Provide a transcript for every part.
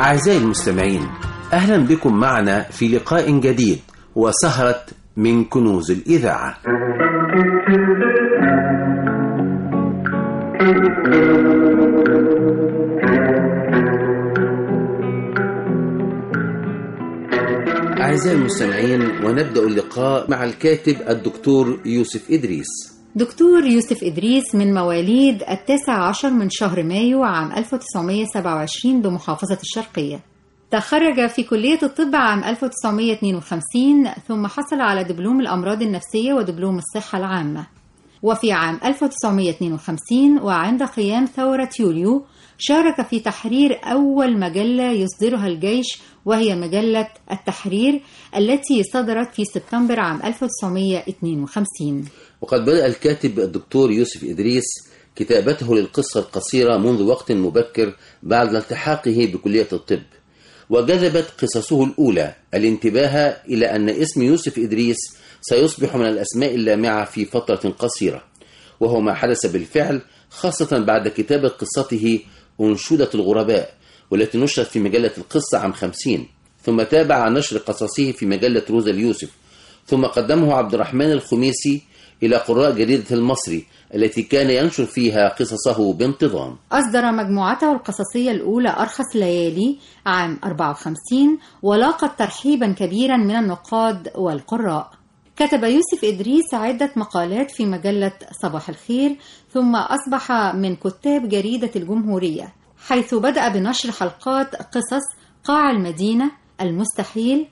أعزائي المستمعين أهلا بكم معنا في لقاء جديد وسهرة من كنوز الإذاعة. أعزائي المستمعين ونبدأ اللقاء مع الكاتب الدكتور يوسف إدريس. دكتور يوسف إدريس من مواليد التاسع عشر من شهر مايو عام 1927 بمحافظة الشرقية. تخرج في كلية الطب عام 1952 ثم حصل على دبلوم الأمراض النفسية ودبلوم الصحة العامة. وفي عام 1952 وعند قيام ثورة يوليو شارك في تحرير أول مجلة يصدرها الجيش وهي مجلة التحرير التي صدرت في سبتمبر عام 1952 وقد بدأ الكاتب الدكتور يوسف إدريس كتابته للقصة القصيرة منذ وقت مبكر بعد التحاقه بكلية الطب. وجذبت قصصه الأولى الانتباه إلى أن اسم يوسف إدريس سيصبح من الأسماء اللامعة في فترة قصيرة. وهو ما حدث بالفعل خاصة بعد كتابة قصته أنشودة الغرباء والتي نشرت في مجلة القصة عام 50 ثم تابع نشر قصصه في مجلة روزا اليوسف. ثم قدمه عبد الرحمن الخميسي إلى قراء جريدة المصري التي كان ينشر فيها قصصه بانتظام. أصدر مجموعته القصصية الأولى أرخص ليالي عام 54 ولاقت ترحيبا كبيرا من النقاد والقراء. كتب يوسف إدريس عدة مقالات في مجلة صباح الخير ثم أصبح من كتاب جريدة الجمهورية حيث بدأ بنشر حلقات قصص قاع المدينة المستحيل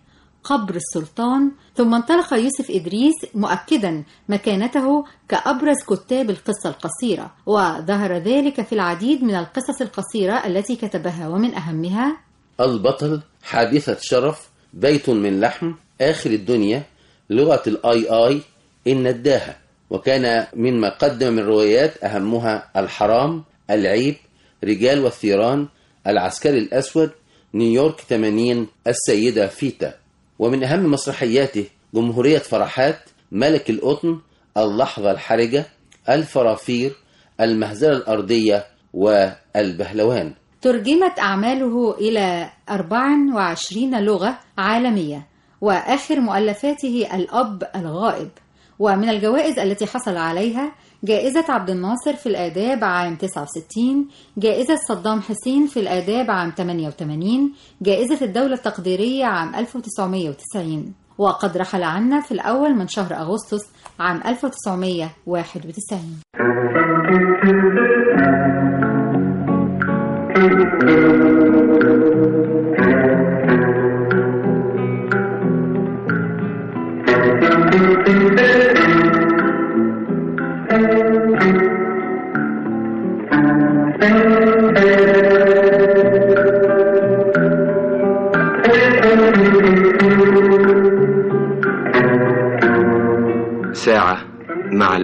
قبر السلطان ثم انطلق يوسف إدريس مؤكدا مكانته كأبرز كتاب القصة القصيرة وظهر ذلك في العديد من القصص القصيرة التي كتبها ومن أهمها البطل حادثة شرف بيت من لحم آخر الدنيا لغة الآي آي النداهة وكان مما قدم من روايات أهمها الحرام العيب رجال والثيران العسكري الأسود نيويورك 80 السيدة فيتا. ومن أهم مسرحياته جمهورية فرحات ملك القطن اللحظة الحرجة الفرافير المهزلة الأرضية والبهلوان. ترجمت أعماله إلى 24 لغة عالمية وآخر مؤلفاته الأب الغائب. ومن الجوائز التي حصل عليها جائزة عبد الناصر في الآداب عام 69 جائزة صدام حسين في الآداب عام 88 جائزة الدولة التقديرية عام 1990 وقد رحل عنا في الأول من شهر أغسطس عام 1991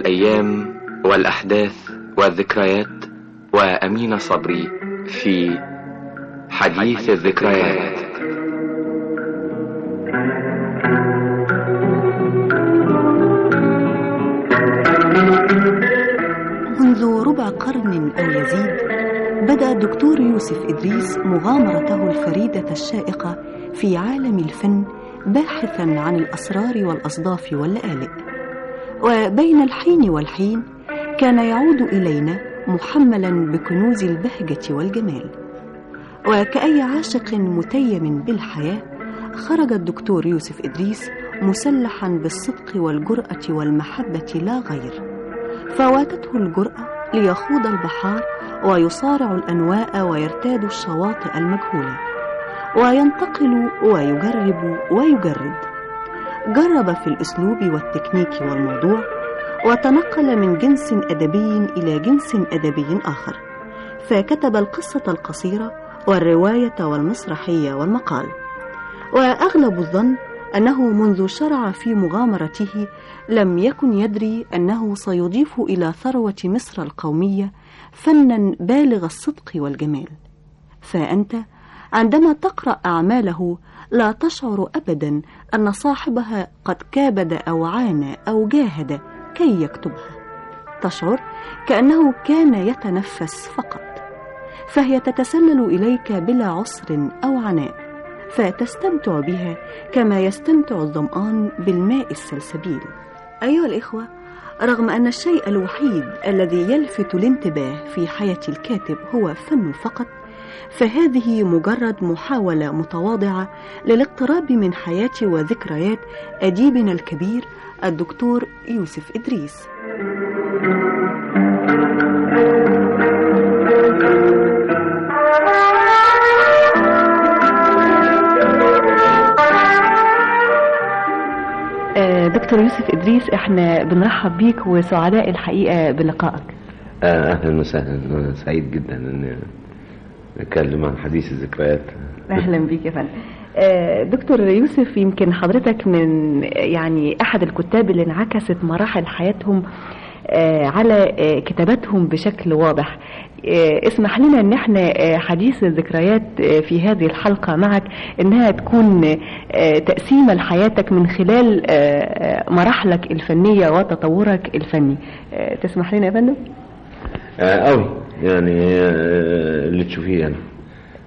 الأيام والأحداث والذكريات وأمين صبري في حديث الذكريات. منذ ربع قرن أو يزيد بدأ الدكتور يوسف إدريس مغامرته الفريدة الشائقة في عالم الفن باحثا عن الأسرار والأصداف واللآلئ وبين الحين والحين كان يعود إلينا محملا بكنوز البهجة والجمال. وكأي عاشق متيم بالحياة خرج الدكتور يوسف إدريس مسلحا بالصدق والجرأة والمحبة لا غير. فواتته الجرأة ليخوض البحار ويصارع الأنواء ويرتاد الشواطئ المجهولة. وينتقل ويجرب ويجرد. جرب في الأسلوب والتكنيك والموضوع وتنقل من جنس أدبي إلى جنس أدبي آخر. فكتب القصة القصيرة والرواية والمسرحية والمقال. وأغلب الظن أنه منذ شرع في مغامرته لم يكن يدري أنه سيضيف إلى ثروة مصر القومية فنا بالغ الصدق والجمال. فأنت عندما تقرأ أعماله لا تشعر أبدا أن صاحبها قد كابد أو عانى أو جاهد كي يكتبها. تشعر كأنه كان يتنفس فقط. فهي تتسلل إليك بلا عسر أو عناء فتستمتع بها كما يستمتع الظمآن بالماء السلسبيل. أيها الإخوة رغم أن الشيء الوحيد الذي يلفت الانتباه في حياة الكاتب هو فن فقط فهذه مجرد محاولة متواضعة للاقتراب من حياة وذكريات أديبنا الكبير الدكتور يوسف إدريس. دكتور يوسف إدريس إحنا بنرحب بيك وسعداء الحقيقة بلقائك. أهلا وسهلا. أنا سعيد جدا أن نتكلم عن حديث الذكريات. أهلا بيك يا فندم. دكتور يوسف يمكن حضرتك من يعني أحد الكتاب اللي انعكست مراحل حياتهم على كتاباتهم بشكل واضح. اسمح لنا إن إحنا حديث الذكريات في هذه الحلقة معك إنها تكون تقسيمة لحياتك من خلال مراحلك الفنية وتطورك الفني. تسمح لنا يا فندم؟ قوي يعني اللي تشوفيه يعني.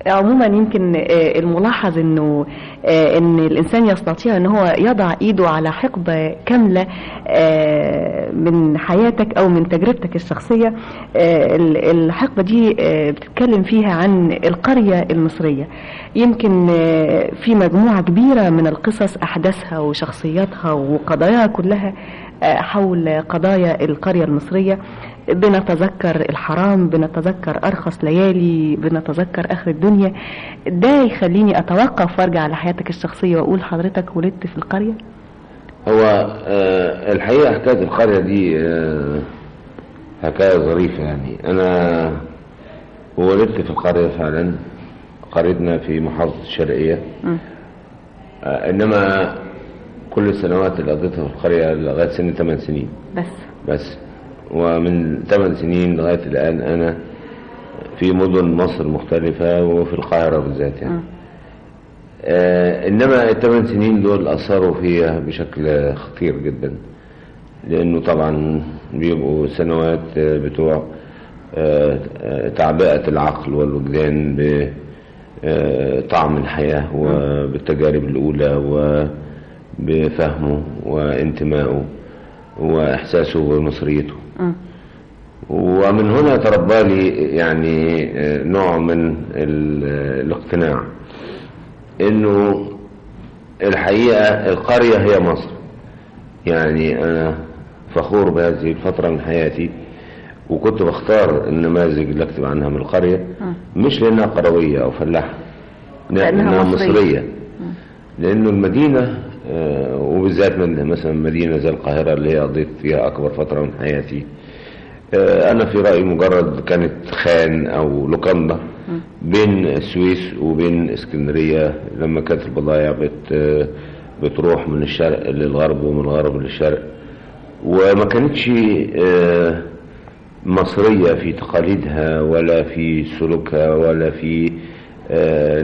عموما يمكن الملاحظ إنه إن الإنسان يستطيع إن هو يضع إيده على حقبة كاملة من حياتك أو من تجربتك الشخصية. الحقبة دي بتتكلم فيها عن القرية المصرية. يمكن في مجموعة كبيرة من القصص أحداثها وشخصياتها وقضاياها كلها حول قضايا القرية المصرية. بنتذكر الحرام بنتذكر أرخص ليالي بنتذكر آخر الدنيا. ده يخليني أتوقف وأرجع على حياتك الشخصية وأقول حضرتك ولدت في القرية؟ هو آه الحقيقة حكاية القرية دي آه حكاية ظريفة يعني. أنا ولدت في القرية فعلا قريتنا في محافظة الشرقية. آه إنما كل السنوات اللي قضيتها في القرية لغاية سن 8 سنين. بس. بس. ومن ثمان سنين لغاية الآن أنا في مدن مصر مختلفة وفي القاهرة بالذات يعني. آه إنما الثمان سنين دول أثروا فيها بشكل خطير جدا لأنه طبعا بيبقوا سنوات بتوع آه تعبئة العقل والوجدان بطعم الحياة وبالتجارب الأولى وبفهمه وانتمائه وإحساسه بمصريته. ومن هنا تربى لي يعني نوع من الاقتناع إنه الحقيقة القرية هي مصر. يعني أنا فخور بهذه الفترة من حياتي وكنت بختار النماذج اللي أكتب عنها من القرية مش لأنها قروية أو فلاحة لأنها مصرية, مصرية. لأنه المدينة وبالذات من مثلا مدينة زي القاهرة اللي هي قضيت فيها أكبر فترة من حياتي. أنا في رأيي مجرد كانت خان أو لوكاندا بين السويس وبين اسكندرية. لما كانت البضائع بت بتروح من الشرق للغرب ومن الغرب للشرق. وما كانتش مصرية في تقاليدها ولا في سلوكها ولا في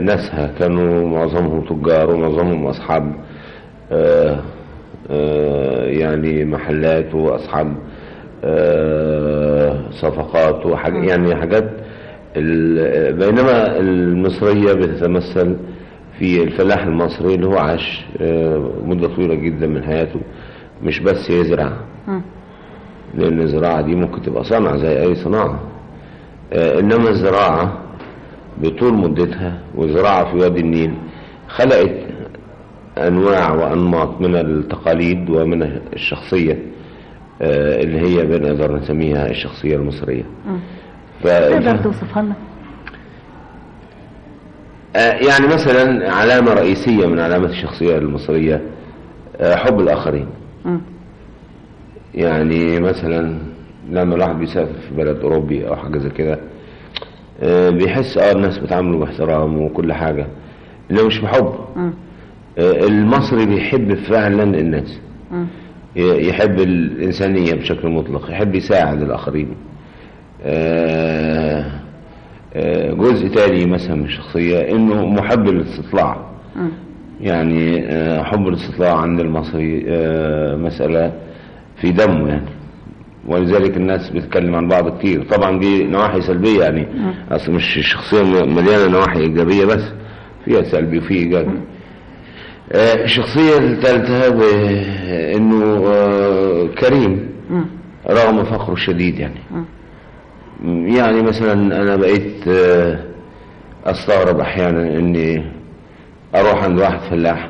ناسها. كانوا معظمهم تجار ومعظمهم أصحاب. يعني محلات وأصحاب صفقات وحاجة يعني حاجات بينما المصرية بتتمثل في الفلاح المصري اللي هو عاش مدة طويلة جدا من حياته مش بس يزرع لأن الزراعة دي ممكن تبقى صنعة زي أي صناعة. آه، إنما الزراعة بطول مدتها والزراعة في وادي النيل خلقت أنواع وأنماط من التقاليد ومن الشخصية آه، اللي هي بنقدر نسميها الشخصية المصرية. تقدر توصفها لنا آه، يعني مثلا علامة رئيسية من علامات الشخصية المصرية آه، حب الآخرين. يعني مثلا لما الواحد بيسافر في بلد أوروبي أو حاجة زي كده بيحس آه الناس بتعامله باحترام وكل حاجة إنه مش بحب مم. آه، المصري بيحب فعلا الناس. يحب الإنسانية بشكل مطلق يحب يساعد الآخرين. آه، آه، جزء تاني مثلا من الشخصية إنه محب للاستطلاع. يعني حب الاستطلاع عند المصري مسألة في دمه يعني. ولذلك الناس بتتكلم عن بعض كتير. طبعا دي نواحي سلبية يعني. أصل مش الشخصية مليانة نواحي إيجابية بس فيها سلبي وفي إيجابي. الشخصية الثالثة ب- إنه آه، كريم. رغم فقره الشديد يعني. يعني مثلا أنا بقيت آه، أستغرب أحيانا إني أروح عند واحد فلاح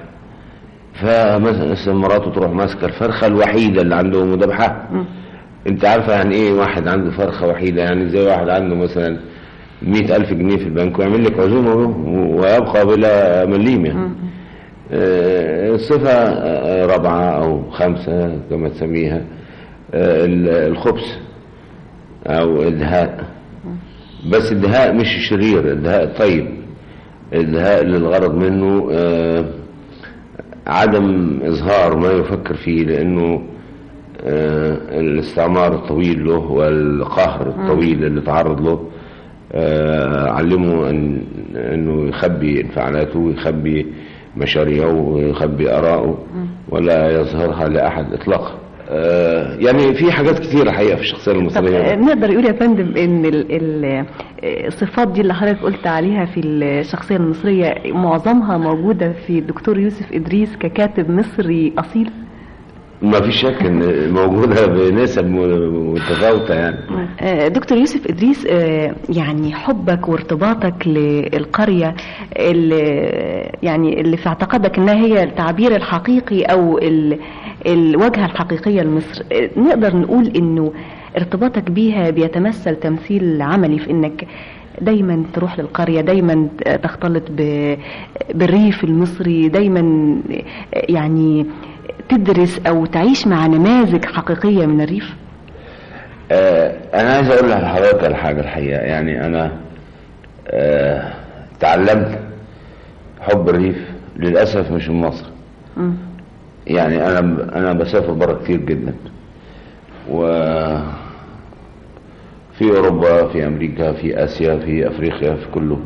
فمثلا مراته تروح ماسكة الفرخة الوحيدة اللي عنده مذبحة. أنت عارفة يعني إيه واحد عنده فرخة وحيدة يعني زي واحد عنده مثلا مئة ألف جنيه في البنك ويعمل لك عزومة ويبقى بلا مليم يعني آه، صفة آه، رابعة أو خمسة كما تسميها آه، ال- الخبث أو الدهاء بس الدهاء مش الشرير الدهاء الطيب الدهاء اللي الغرض منه آه، عدم إظهار ما يفكر فيه لأنه آه، الاستعمار الطويل له والقهر الطويل اللي تعرض له آه، علمه أن أنه يخبي انفعالاته ويخبي مشاريعه ويخبي آراءه ولا يظهرها لأحد إطلاقا. آه، يعني في حاجات كتيرة حقيقة في الشخصية المصرية. آه، نقدر يقول يا فندم إن آه، الصفات دي اللي حضرتك قلت عليها في الشخصية المصرية معظمها موجودة في الدكتور يوسف إدريس ككاتب مصري أصيل؟ ما في شك إن موجودة بنسب م- متفاوتة يعني. آه، دكتور يوسف إدريس آه، يعني حبك وارتباطك للقرية اللي يعني اللي في اعتقادك إنها هي التعبير الحقيقي أو ال- الواجهه الحقيقية لمصر آه، نقدر نقول إنه ارتباطك بيها بيتمثل تمثيل عملي في إنك دايما تروح للقرية دايما تختلط بالريف المصري دايما يعني تدرس أو تعيش مع نماذج حقيقية من الريف؟ آه، أنا عايز أقول لحضرتك على حاجة الحقيقة. يعني أنا آه، تعلمت حب الريف للأسف مش من مصر. مم. يعني أنا أنا بسافر بره كتير جدا. و في أوروبا في أمريكا في آسيا في أفريقيا في كله.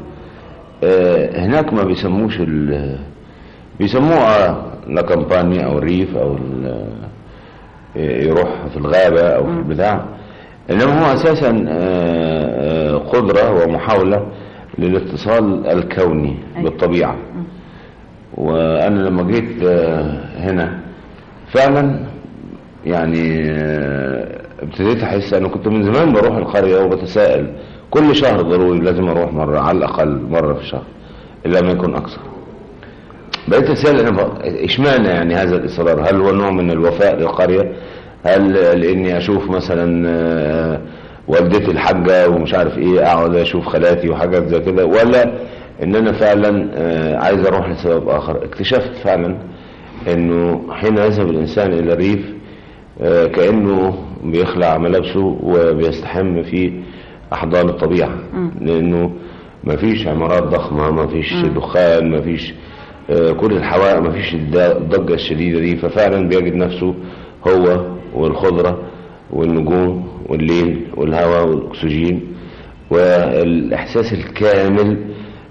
آه، هناك ما بيسموش ال بيسموها لا كامبانيا أو الريف أو ال- يروح في الغابة أو في البتاع. إنما هو أساسا آه، آه، قدرة ومحاولة للاتصال الكوني بالطبيعة. وأنا لما جيت آه، هنا فعلا يعني آه، ابتديت أحس أنا كنت من زمان بروح القرية وبتساءل. كل شهر ضروري لازم أروح مرة على الأقل مرة في الشهر إلا ما يكون أكثر بقيت بق- إشمعنى يعني هذا الإصرار؟ هل هو نوع من الوفاء للقرية؟ هل لاني أشوف مثلا آه، والدتي الحاجة ومش عارف إيه أقعد أشوف خالاتي وحاجات زي كده ولا إن أنا فعلا آه، عايز أروح لسبب آخر؟ اكتشفت فعلا إنه حين يذهب الإنسان إلى الريف آه، كأنه بيخلع ملابسه وبيستحم في أحضان الطبيعة. لأنه ما فيش عمارات ضخمة ما فيش دخان ما فيش كل الحوائط ما فيش الد- الضجة الشديدة دي. ففعلا بيجد نفسه هو والخضرة والنجوم والليل والهواء والأكسجين. والإحساس الكامل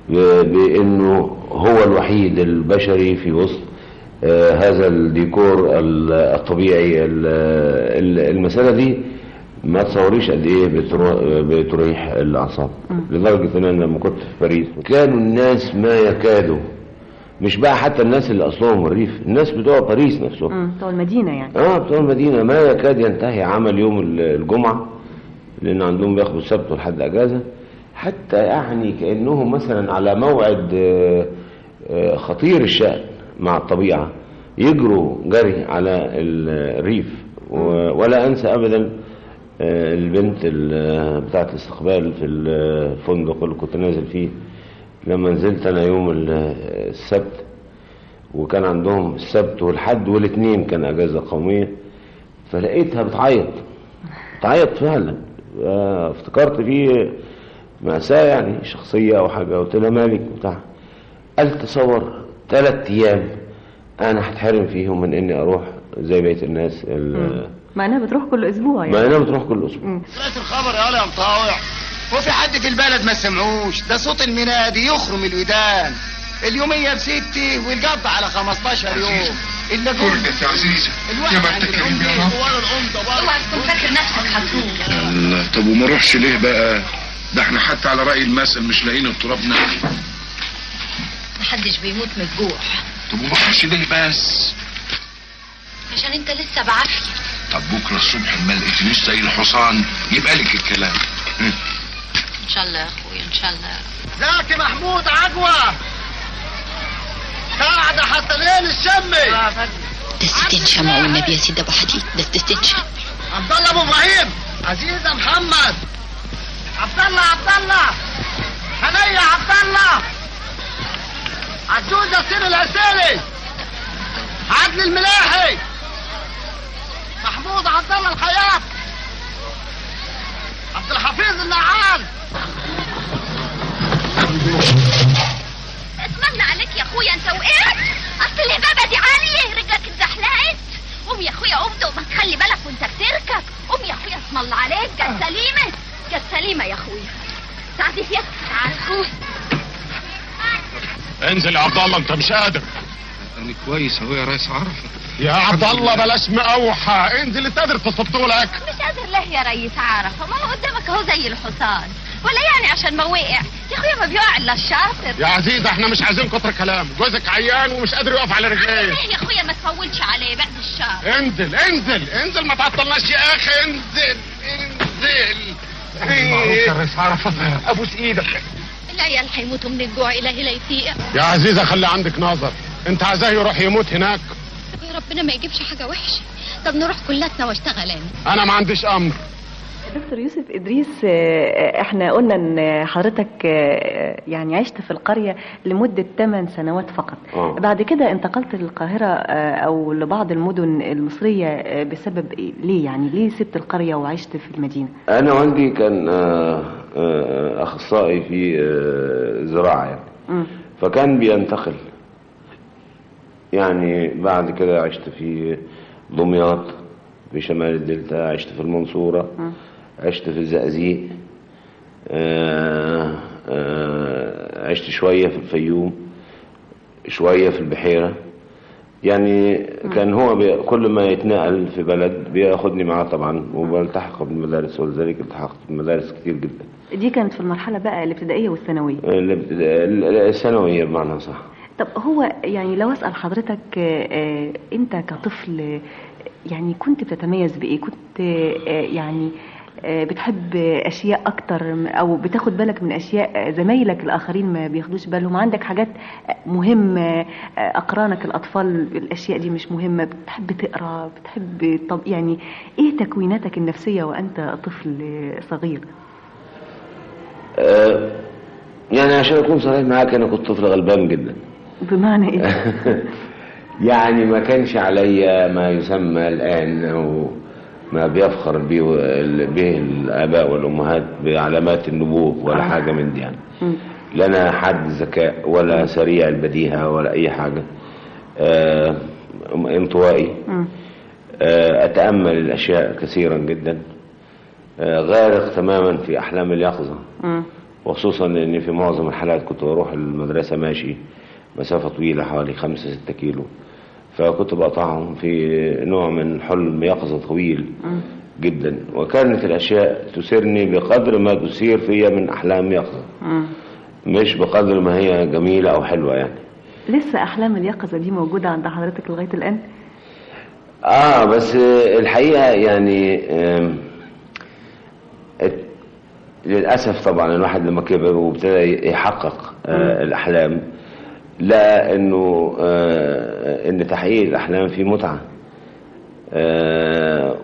ب- بإنه هو الوحيد البشري في وسط آه، هذا الديكور ال- الطبيعي ال- ال- المسألة دي ما تصوريش قد إيه بتريح الأعصاب. لدرجة إن أنا لما كنت في باريس كانوا الناس ما يكادوا مش بقى حتى الناس اللي أصلهم من الريف الناس بتوع باريس نفسهم. بتوع المدينة يعني. آه بتوع المدينة. ما يكاد ينتهي عمل يوم ال- الجمعة لأن عندهم بياخدوا السبت والحد أجازة. حتى يعني كأنهم مثلا على موعد آه، آه، خطير الشأن مع الطبيعة. يجروا جري على ال- الريف ولا أنسى ابدا آه، البنت ال- بتاعة الاستقبال في الفندق اللي كنت نازل فيه. لما نزلت أنا يوم ال- السبت وكان عندهم السبت والحد والاثنين كان أجازة قومية فلقيتها بتعيط. بتعيط فعلا. آه، افتكرت فيه مأساة يعني شخصية أو حاجة قلت لها مالك بتاع قال تصور ثلاث أيام أنا هتحرم فيهم من إني أروح زي بقية الناس ال- مع إنها بتروح كل أسبوع مع يعني إنها بتروح كل أسبوع. سمعت الخبر يا يا مطاوع هو في حد في البلد ما سمعوش. ده صوت المنادي يخرم الودان. اليومية بستي والقبض على 15 يوم. فرجت يا عزيزة عند تكرم الأم يا رب. ورا الأمضة اوعى تكون فاكر نفسك هتروح الله طب وما اروحش ليه بقى؟ ده إحنا حتى على رأي المثل مش لاقيين التراب ناكل محدش بيموت من الجوع. طب وما اروحش ليه بس؟ عشان انت لسه بعافية. طب بكرة الصبح ما لقيتنيش زي الحصان يبقى لك الكلام. إن شاء الله يا اخويا إن شاء الله. زكي محمود عجوة قاعدة حتى ليل الشمي ده ستين شمع والنبي يا سيدي أبو حديد. ده عبد الله أبو إبراهيم. عزيزة محمد. عبد الله عبد الله. هنية عبد الله. عجوزة سير العسيلي. عدل الملاحي. محمود عبد الله الخياط عبد الحفيظ النعال اسمعنا عليك يا أخويا أنت وقعت. أصل الهبابه دي عاليه رجلك اتزحلقت. قوم يا أخويا قوم دوق ما تخلي بالك وأنت بتركب. قوم يا أخويا اسم الله عليك. جت سليمة جت سليمة يا أخويا. سعدي يا تعال اخويا انزل يا عبد الله انت مش قادر. أنا كويس أهو يا ريس عرفة يا عبد الله بلاش مقوحة انزل انت قادر تسطولك مش قادر ليه يا ريس عرفه ما هو قدامك اهو زي الحصان. ولا يعني عشان ما وقع. يا اخويا ما بيقع إلا الشاطر. يا عزيزة إحنا مش عايزين كتر كلام. جوزك عيان ومش قادر يقف على رجليه. ليه يا أخويا ما تفولش عليه بعد الشر انزل انزل انزل ما تعطلناش يا أخي. انزل انزل. معروف يا ريس عرفة ابوس إيدك العيال هيموتوا من الجوع إلهي لا يطيق. يا عزيزة خلي عندك نظر انت عايزاه يروح يموت هناك؟ ربنا ما يجيبش حاجة وحشة. طب نروح كلاتنا واشتغل أنا أنا ما عنديش أمر. دكتور يوسف إدريس آه، إحنا قلنا إن حضرتك آه، يعني عشت في القرية لمدة 8 سنوات فقط. آه. بعد كده انتقلت للقاهرة آه، أو لبعض المدن المصرية آه، بسبب إيه؟ ليه يعني؟ ليه سبت القرية وعشت في المدينة؟ أنا والدي كان آه، آه، أخصائي في آه، زراعة يعني. فكان بينتقل. يعني بعد كده عشت في دمياط في شمال الدلتا عشت في المنصورة. عشت في الزقازيق آه، آه، عشت شوية في الفيوم شوية في البحيرة. يعني كان هو كل ما يتنقل في بلد بياخدني معاه طبعا وبلتحق بالمدارس ولذلك التحقت بالمدارس كتير جدا. دي كانت في المرحلة بقى الابتدائية والثانوية؟ الثانوية بمعنى صح. طب هو يعني لو أسأل حضرتك آه، آه، أنت كطفل يعني كنت بتتميز بإيه؟ كنت آه، يعني بتحب أشياء أكتر أو بتاخد بالك من أشياء زمايلك الآخرين ما بياخدوش بالهم؟ عندك حاجات مهمة أقرانك الأطفال الأشياء دي مش مهمة؟ بتحب تقرأ؟ بتحب طب يعني إيه تكويناتك النفسية وأنت طفل صغير؟ آه، يعني عشان أكون صريح معاك أنا كنت طفل غلبان جدا. بمعنى إيه؟ يعني ما كانش عليا ما يسمى الآن أو ما بيفخر به به الآباء والأمهات بعلامات النبوغ ولا آه. حاجة من دي يعني. أنا حد ذكاء ولا سريع البديهة ولا أي حاجة. آه، انطوائي. آه، أتأمل الأشياء كثيرا جدا. آه، غارق تماما في أحلام اليقظة. وخصوصا ان في معظم الحالات كنت بروح المدرسة ماشي. مسافة طويلة حوالي خمسة ستة كيلو. فكنت بقطعهم في نوع من حلم يقظة طويل. جدا. وكانت الأشياء تسرني بقدر ما تثير فيا من أحلام يقظة. مش بقدر ما هي جميلة أو حلوة يعني. لسه أحلام اليقظة دي موجودة عند حضرتك لغاية الآن؟ آه بس آه، الحقيقة يعني للأسف طبعا الواحد لما كبر وابتدى يحقق آه، الأحلام لقى إنه آه، إن تحقيق الأحلام فيه متعة. آه،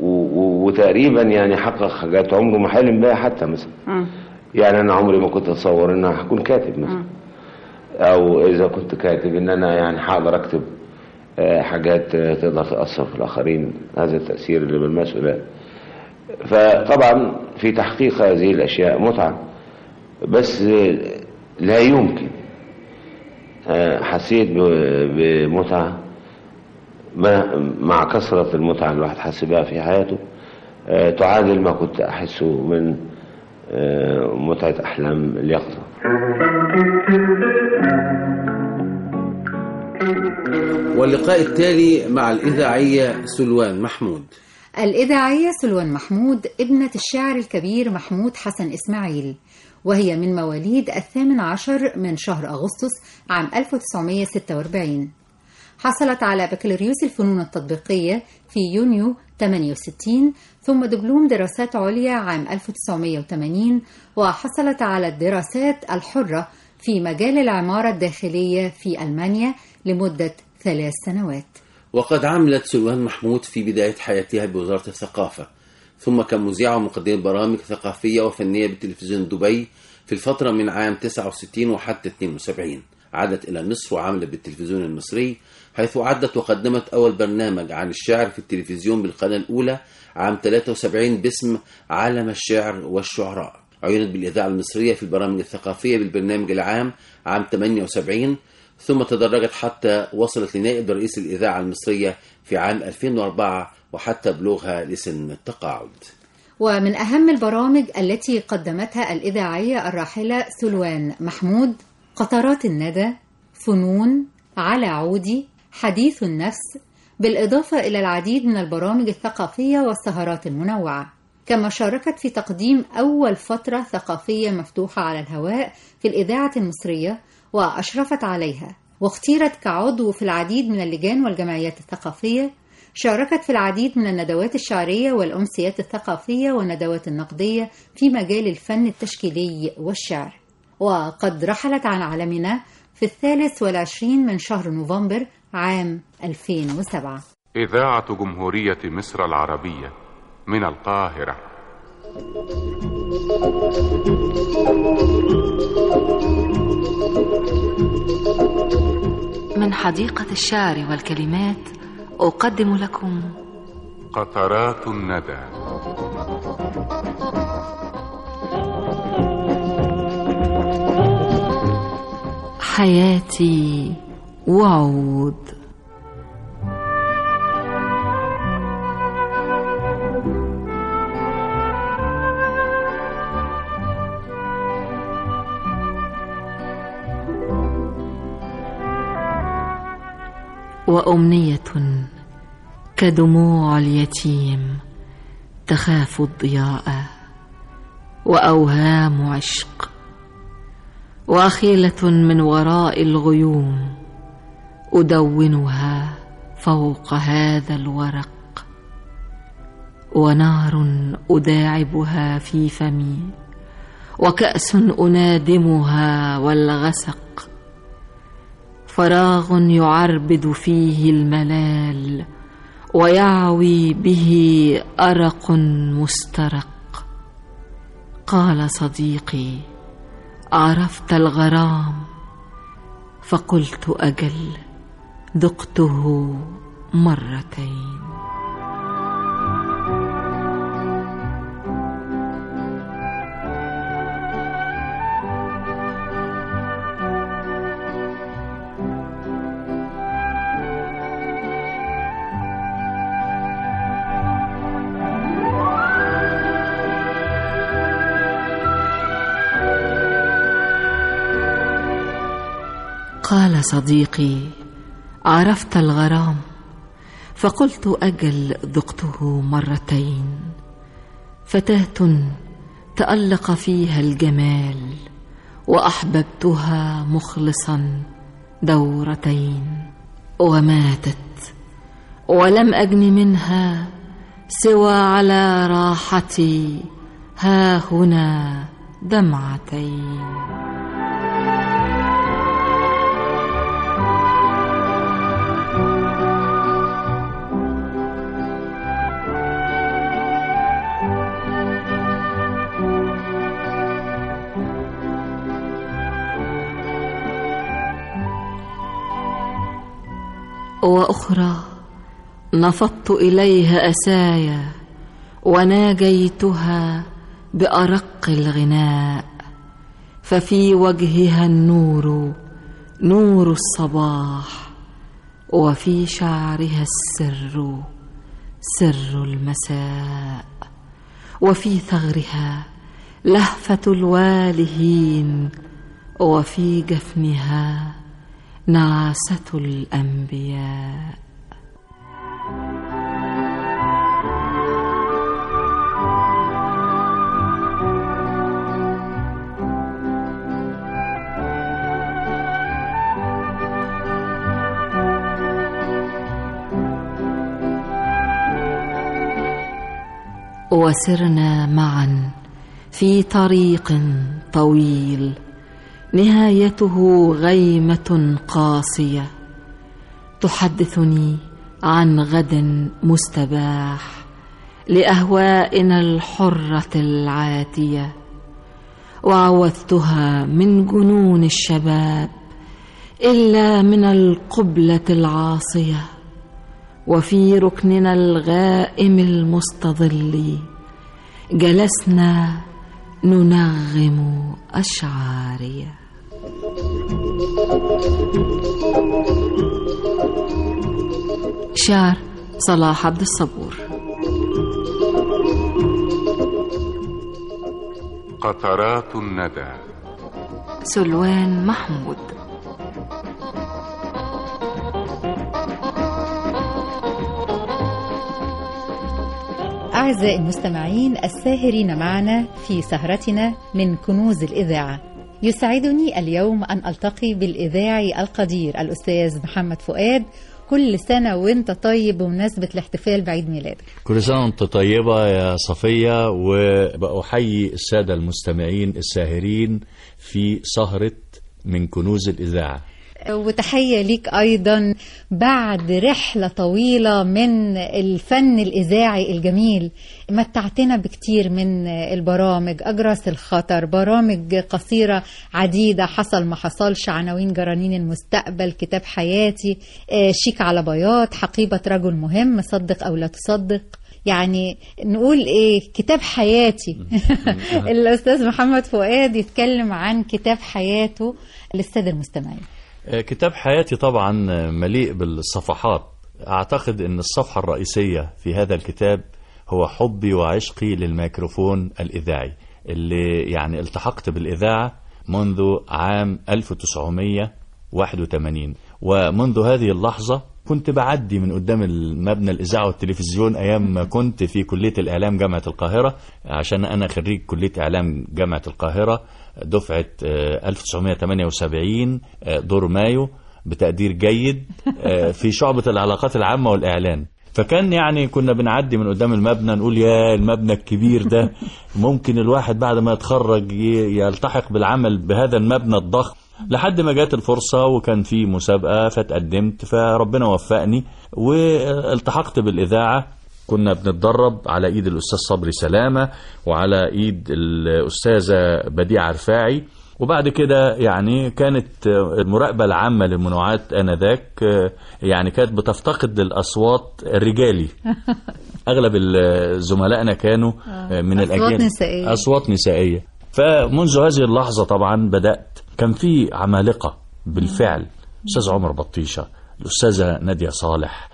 وتقريبا يعني حقق حاجات عمره ما حلم بها حتى مثلا. يعني أنا عمري ما كنت أتصور إن أنا هكون كاتب مثلا. أو إذا كنت كاتب إن أنا يعني هقدر أكتب آه، حاجات تقدر تأثر في الآخرين. هذا التأثير اللي بالمسؤول ده. فطبعا في تحقيق هذه الأشياء متعة. بس لا يمكن. حسيت ب- بمتعة. ما- مع كثرة المتعة اللي الواحد حس بها في حياته. آه، تعادل ما كنت احسه من آه، متعة أحلام اليقظة. واللقاء التالي مع الإذاعية سلوان محمود. الإذاعية سلوان محمود ابنة الشاعر الكبير محمود حسن إسماعيل. وهي من مواليد الثامن عشر من شهر أغسطس عام 1946 حصلت على بكالوريوس الفنون التطبيقية في يونيو 68 ثم دبلوم دراسات عليا عام 1980 وحصلت على الدراسات الحرة في مجال العمارة الداخلية في ألمانيا لمدة ثلاث سنوات. وقد عملت سلوان محمود في بداية حياتها بوزارة الثقافة ثم كمذيعة ومقدمة برامج ثقافية وفنية بتلفزيون دبي في الفترة من عام 69 وحتى 72 عادت إلى مصر وعملت بالتلفزيون المصري حيث عدت وقدمت أول برنامج عن الشعر في التلفزيون بالقناة الأولى عام 73 باسم عالم الشعر والشعراء. عينت بالإذاعة المصرية في البرامج الثقافية بالبرنامج العام عام 78 ثم تدرجت حتى وصلت لنائب رئيس الإذاعة المصرية في عام 2004 وحتى بلوغها لسن التقاعد. ومن أهم البرامج التي قدمتها الإذاعية الراحلة سلوان محمود قطرات الندى فنون على عودي حديث النفس بالإضافة إلى العديد من البرامج الثقافية والسهرات المنوعة. كما شاركت في تقديم أول فترة ثقافية مفتوحة على الهواء في الإذاعة المصرية وأشرفت عليها واختيرت كعضو في العديد من اللجان والجمعيات الثقافية شاركت في العديد من الندوات الشعرية والأمسيات الثقافية والندوات النقدية في مجال الفن التشكيلي والشعر. وقد رحلت عن عالمنا في الثالث والعشرين من شهر نوفمبر عام 2007 إذاعة جمهورية مصر العربية من القاهرة. من حديقة الشعر والكلمات أقدم لكم. قطرات الندى. حياتي وعود. وأمنية. كدموع اليتيم تخاف الضياء وأوهام عشق واخيله من وراء الغيوم أدونها فوق هذا الورق ونار أداعبها في فمي وكأس أنادمها والغسق فراغ يعربد فيه الملال ويعوي به أرق مسترق. قال صديقي عرفت الغرام فقلت أجل ذقته مرتين. قال صديقي عرفت الغرام. فقلت أجل ذقته مرتين. فتاة تألق فيها الجمال وأحببتها مخلصا دورتين. وماتت ولم أجن منها سوى على راحتي. ها هنا دمعتين. وأخرى نفضت إليها أسايا وناجيتها بأرق الغناء ففي وجهها النور نور الصباح وفي شعرها السر سر المساء وفي ثغرها لهفة الوالهين وفي جفنها نعاسة الأنبياء. وسرنا معا في طريق طويل. نهايته غيمة قاسيه تحدثني عن غد مستباح لأهوائنا الحرة العاتية. وعوذتها من جنون الشباب إلا من القبلة العاصية. وفي ركننا الغائم المستظل جلسنا ننغم أشعارية. شعر صلاح عبد الصبور. قطرات الندى. سلوان محمود. أعزائي المستمعين الساهرين معنا في سهرتنا من كنوز الإذاعة. يسعدني اليوم أن ألتقي بالإذاعي القدير الأستاذ محمد فؤاد كل سنة وانت طيب بمناسبة الاحتفال بعيد ميلادك. كل سنة وانت طيبة يا صفية وبأحيي السادة المستمعين الساهرين في سهرة من كنوز الإذاعة. وتحية ليك أيضا بعد رحلة طويلة من الفن الإذاعي الجميل. متعتنا بكتير من البرامج أجرس الخطر برامج قصيرة عديدة حصل ما حصلش عناوين جرانين المستقبل كتاب حياتي شيك على بياض حقيبة رجل مهم صدق أو لا تصدق. يعني نقول إيه كتاب حياتي. الأستاذ محمد فؤاد يتكلم عن كتاب حياته للسادة المستمعين. كتاب حياتي طبعا مليء بالصفحات. أعتقد إن الصفحة الرئيسية في هذا الكتاب هو حبي وعشقي للميكروفون الإذاعي اللي يعني التحقت بالإذاعة منذ عام 1981 ومنذ هذه اللحظة كنت بعدي من قدام المبنى الإذاعة والتلفزيون أيام ما كنت في كلية الإعلام جامعة القاهرة عشان أنا خريج كلية إعلام جامعة القاهرة. دفعة 1978 دور مايو بتقدير جيد في شعبة العلاقات العامة والإعلان. فكان يعني كنا بنعدي من قدام المبنى نقول يا المبنى الكبير ده ممكن الواحد بعد ما يتخرج يلتحق بالعمل بهذا المبنى الضخم. لحد ما جات الفرصة وكان في مسابقة فتقدمت فربنا وفقني والتحقت بالإذاعة. كنا بنتدرب على إيد الأستاذ صبري سلامة وعلى إيد الأستاذة بديعه رفاعي وبعد كده يعني كانت المراقبة العامة للمنوعات آنذاك يعني كانت بتفتقد للأصوات الرجالي. أغلب زملائنا كانوا من أصوات الاجانب نسائية. أصوات نسائية. فمنذ هذه اللحظة طبعا بدأت. كان في عمالقة بالفعل. أستاذ عمر بطيشة الأستاذة نادية صالح آه،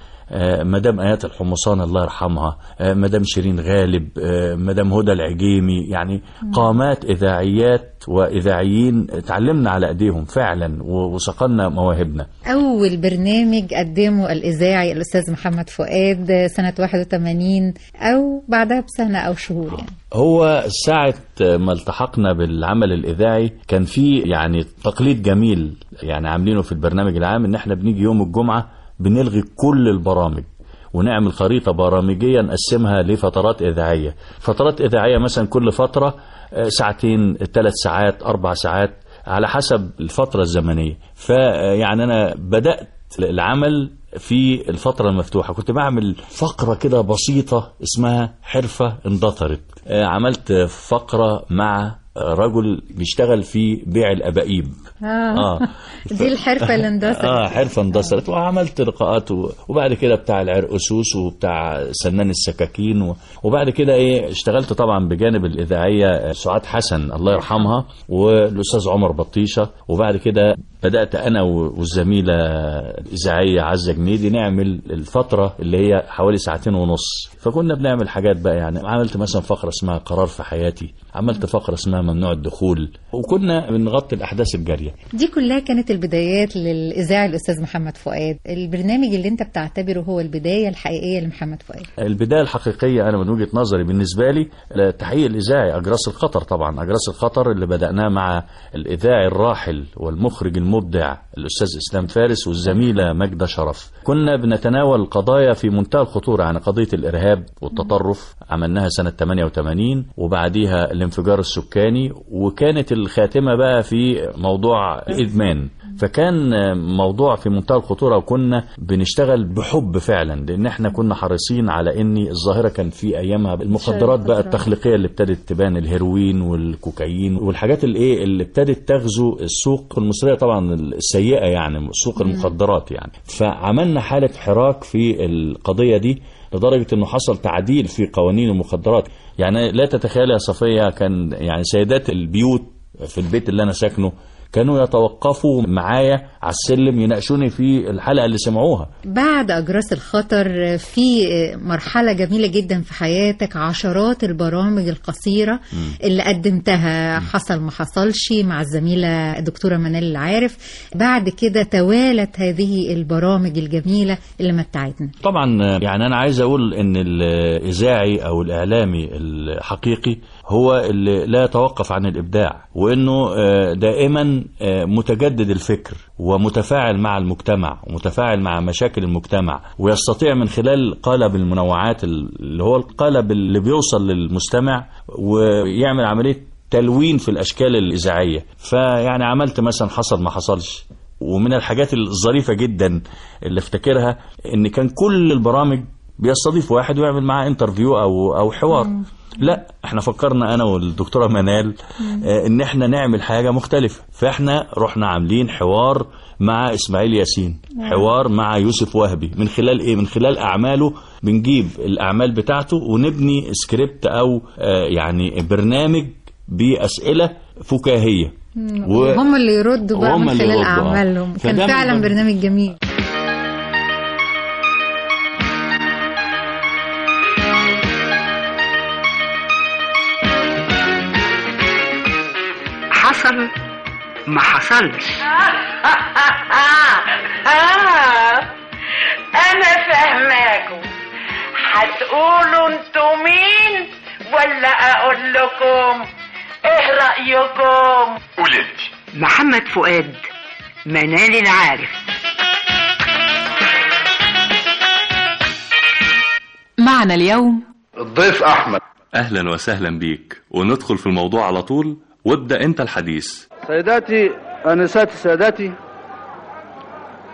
مدام آيات الحمصان الله يرحمها آه، مدام شيرين غالب آه، مدام هدى العجيمي يعني قامات إذاعيات وإذاعيين تعلمنا على أيديهم فعلا و- وصقلنا مواهبنا. أول برنامج قدمه الإذاعي الأستاذ محمد فؤاد سنة 81 أو بعدها بسنة أو شهور يعني. هو ساعة ما التحقنا بالعمل الإذاعي كان في يعني تقليد جميل يعني عاملينه في البرنامج العام إن إحنا بنيجي يوم الجمعة بنلغي كل البرامج ونعمل خريطة برامجية نقسمها لفترات إذاعية. فترات إذاعية مثلا كل فترة آه، ساعتين ثلاث ساعات أربع ساعات على حسب الفترة الزمنية. فيعني أنا بدأت العمل في الفترة المفتوحة. كنت بعمل فقرة كده بسيطة اسمها حرفة اندثرت. آه، عملت فقرة مع رجل بيشتغل في بيع الأبائيب. آه. دي الحرفة اللي اندثرت. آه حرفة اندثرت. وعملت لقاءات و- وبعد كده بتاع العرقسوس وبتاع سنان السكاكين و- وبعد كده إيه اشتغلت طبعا بجانب الإذاعية سعاد حسن الله يرحمها والأستاذ عمر بطيشة وبعد كده بدأت أنا و- والزميلة الإذاعية عزة جنيدي نعمل الفترة اللي هي حوالي ساعتين ونص. فكنا بنعمل حاجات بقى يعني عملت مثلا فقرة اسمها قرار في حياتي عملت فقرة اسمها ممنوع الدخول وكنا بنغطي الأحداث الجارية. دي كلها كانت البدايات للإذاعي الأستاذ محمد فؤاد. البرنامج اللي أنت بتعتبره هو البداية الحقيقية لمحمد فؤاد. البداية الحقيقية أنا من وجهة نظري بالنسبة لي التحقيق الإذاعي أجراس الخطر طبعا أجراس الخطر اللي بدأناه مع الإذاعي الراحل والمخرج المبدع الأستاذ إسلام فارس والزميلة مجدة شرف. كنا بنتناول قضايا في منتهى الخطورة يعني قضية الإرهاب والتطرف عملناها سنة 88 وبعديها الانفجار السكاني وكانت الخاتمة بقى في موضوع الإدمان. فكان موضوع في منتهى الخطورة وكنا بنشتغل بحب فعلا لأن إحنا كنا حريصين على أن الظاهرة كان في أيامها المخدرات بقى التخليقية اللي ابتدت تبان الهيروين والكوكايين والحاجات اللي إيه اللي ابتدت تغزو السوق المصرية طبعا السيئة يعني سوق المخدرات يعني. فعملنا حالة حراك في القضية دي لدرجة إنه حصل تعديل في قوانين المخدرات. يعني لا تتخيل يا صفية كان يعني سيدات البيوت في البيت اللي أنا ساكنه كانوا يتوقفوا معايا على السلم يناقشوني في الحلقة اللي سمعوها. بعد أجراس الخطر في مرحلة جميلة جدا في حياتك عشرات البرامج القصيرة اللي قدمتها. حصل ما حصلش مع الزميلة الدكتورة منال العارف. بعد كده توالت هذه البرامج الجميلة اللي متعتنا. طبعا يعني أنا عايز أقول إن الإذاعي أو الإعلامي الحقيقي هو اللي لا يتوقف عن الإبداع وإنه دائما متجدد الفكر ومتفاعل مع المجتمع ومتفاعل مع مشاكل المجتمع ويستطيع من خلال قالب المنوعات اللي هو القالب اللي بيوصل للمستمع ويعمل عملية تلوين في الأشكال الإذاعية. فيعني عملت مثلا حصل ما حصلش. ومن الحاجات الظريفة جدا اللي افتكرها إن كان كل البرامج بيستضيف واحد ويعمل معاه interview أو أو حوار. لا إحنا فكرنا أنا والدكتورة منال آه إن إحنا نعمل حاجة مختلفة. فاحنا رحنا عاملين حوار مع إسماعيل ياسين مم. حوار مع يوسف وهبي. من خلال إيه؟ من خلال أعماله بنجيب الأعمال بتاعته ونبني سكريبت أو آه يعني برنامج بأسئلة فكاهية. وهم اللي يردوا بقى من خلال أعمالهم. كان فعلا برنامج جميل. حصل ما حصلش أنا فاهماكم هتقولوا أنتوا مين ولا أقول لكم؟ إيه رأيكم؟ قولي محمد فؤاد منال العارف. معنا اليوم الضيف أحمد. أهلا وسهلا بيك. وندخل في الموضوع على طول. وابدأ أنت الحديث. سيداتي أنساتي سادتي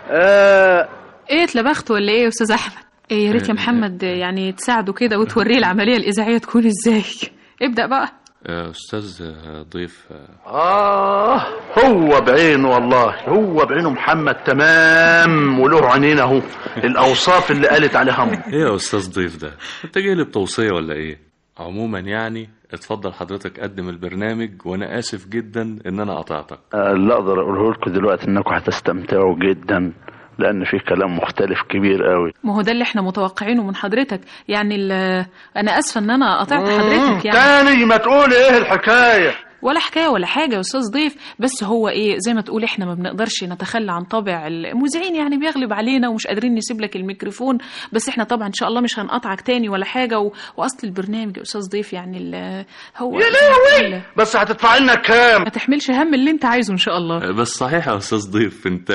آه إيه اتلبخت ولا إيه يا أستاذ أحمد؟ إيه يا ريت يا محمد يعني تساعده كده وتوريه العملية الإذاعية تكون إزاي. ابدأ بقى. أستاذ ضيف آه. هو بعينه والله هو بعينه محمد تمام. وله عينين اهو الاوصاف اللي قالت عليها إيه يا أستاذ ضيف ده؟ أنت جاي لي بتوصية ولا إيه؟ عموما يعني اتفضل حضرتك قدم البرنامج وأنا آسف جدا إن أنا قطعتك. اللي أقدر أقوله لكم دلوقتي إنكم هتستمتعوا جدا لأن في كلام مختلف كبير قوي. ما هو ده اللي إحنا متوقعينه من حضرتك. يعني ال- أنا آسفة إن أنا قطعت حضرتك يعني. تاني ما تقولي إيه الحكاية؟ ولا حكاية ولا حاجة يا أستاذ ضيف. بس هو إيه زي ما تقول إحنا ما بنقدرش نتخلى عن طابع المذيعين يعني بيغلب علينا ومش قادرين نسيب لك الميكروفون. بس إحنا طبعا إن شاء الله مش هنقطعك تاني ولا حاجة. و... وأصل البرنامج يا أستاذ ضيف يعني ال... هو يا لهوي! بس هتدفع لنا كام؟ ما تحملش هم اللي أنت عايزه إن شاء الله. بس صحيح يا أستاذ ضيف أنت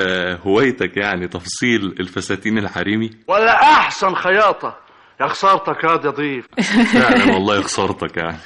هوايتك يعني تفصيل الفساتين الحريمي؟ ولا أحسن خياطة. يا خسارتك يا ضيف. فعلا والله خسارتك يعني.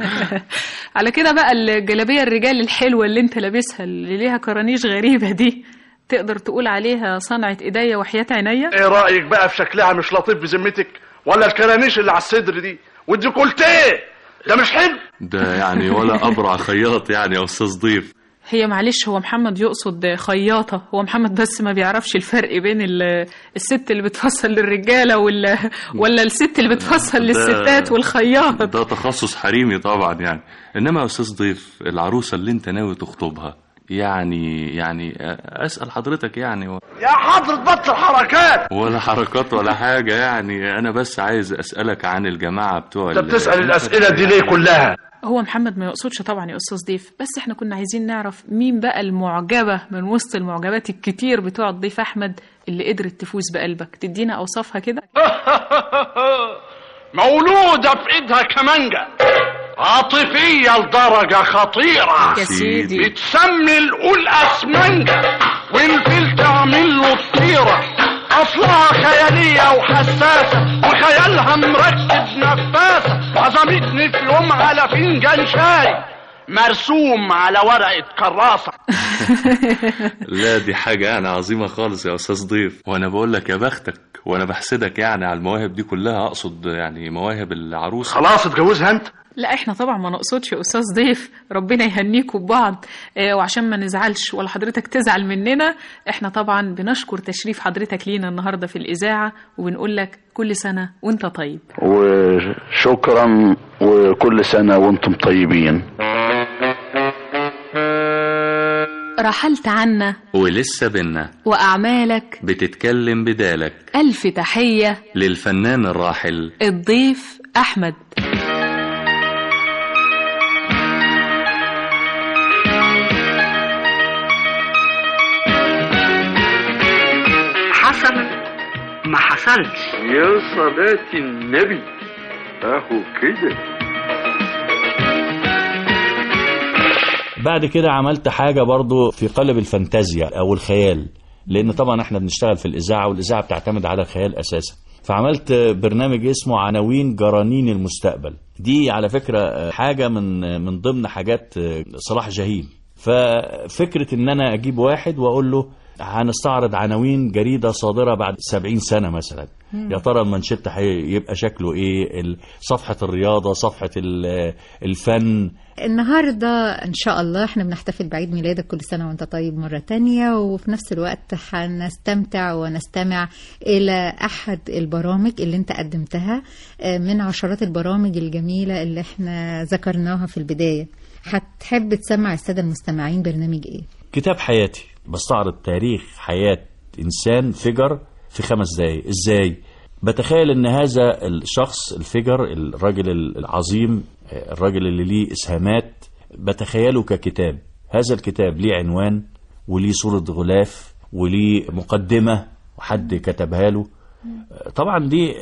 على كده بقى الجلابية الرجال الحلوة اللي انت لابسها اللي ليها كرانيش غريبة دي تقدر تقول عليها صنعة إيديا وحياة عينيا؟ إيه رأيك بقى في شكلها؟ مش لطيف بذمتك؟ ولا الكرانيش اللي على الصدر دي؟ والديكولتيه ده مش حلو؟ ده يعني ولا أبرع خياط يعني يا أستاذ ضيف. هي معلش هو محمد يقصد خياطة؟ هو محمد بس ما بيعرفش الفرق بين ال- الست اللي بتفصل للرجالة ولا ولا الست اللي بتفصل للستات والخياط؟ ده تخصص حريمي طبعا يعني. إنما يا أستاذ ضيف العروسة اللي أنت ناوي تخطبها يعني يعني أسأل حضرتك يعني يا حضرة بطل حركات ولا حركات ولا حاجة يعني. أنا بس عايز أسألك عن الجماعة بتوع أنت ال- بتسأل الأسئلة دي ليه كلها؟ هو محمد ما يقصدش طبعا يا أستاذ ضيف بس إحنا كنا عايزين نعرف مين بقى المعجبة من وسط المعجبات الكتير بتوع الضيف أحمد اللي قدرت تفوز بقلبك. تدينا أوصافها كده. مولودة في إيدها كمانجة عاطفية لدرجة خطيرة. يا سيدي. بتسمي القول اسمنجة والفيل تعمل له الطيرة اصلها خيالية وحساسة وخيالها مركب نفاسة عزمتني في يوم على فنجان شاي مرسوم على ورقة كراسة. لا دي حاجة يعني عظيمة خالص يا أستاذ ضيف. وأنا بقول لك يا بختك وأنا بحسدك يعني على المواهب دي كلها أقصد يعني مواهب العروسة. خلاص اتجوزها أنت. لا إحنا طبعا ما نقصدش يا أستاذ ضيف ربنا يهنيكوا ببعض. آه وعشان ما نزعلش ولا حضرتك تزعل مننا إحنا طبعا بنشكر تشريف حضرتك لينا النهاردة في الإذاعة وبنقول لك كل سنة وأنت طيب. وشكرا وكل سنة وأنتم طيبين. رحلت عنا ولسه بينا وأعمالك بتتكلم بدالك. ألف تحية للفنان الراحل الضيف أحمد. حصل؟ ما حصلش. يا صلاة النبي أهو كده. بعد كده عملت حاجة برضو في قالب الفانتازيا أو الخيال لأن طبعا إحنا بنشتغل في الإذاعة والإذاعة بتعتمد على الخيال أساسا. فعملت برنامج اسمه عناوين جرانين المستقبل. دي على فكرة حاجة من من ضمن حاجات صلاح جاهين ففكرة إن أنا أجيب واحد وأقول له هنستعرض عناوين جريدة صادرة بعد سبعين سنة مثلا. يا ترى المانشيت هيبقى شكله إيه؟ صفحة الرياضة صفحة ال- الفن. النهاردة إن شاء الله إحنا بنحتفل بعيد ميلادك كل سنة وأنت طيب مرة تانية وفي نفس الوقت هنستمتع ونستمع إلى أحد البرامج اللي أنت قدمتها آه، من عشرات البرامج الجميلة اللي إحنا ذكرناها في البداية. هتحب تسمع السادة المستمعين برنامج إيه؟ كتاب حياتي. بستعرض تاريخ حياة إنسان figure في خمس دقايق. إزاي؟ بتخيل إن هذا الشخص ال figure الراجل العظيم الراجل اللي ليه إسهامات بتخيله ككتاب. هذا الكتاب ليه عنوان وليه صورة غلاف وليه مقدمة وحد كتبها له. طبعا دي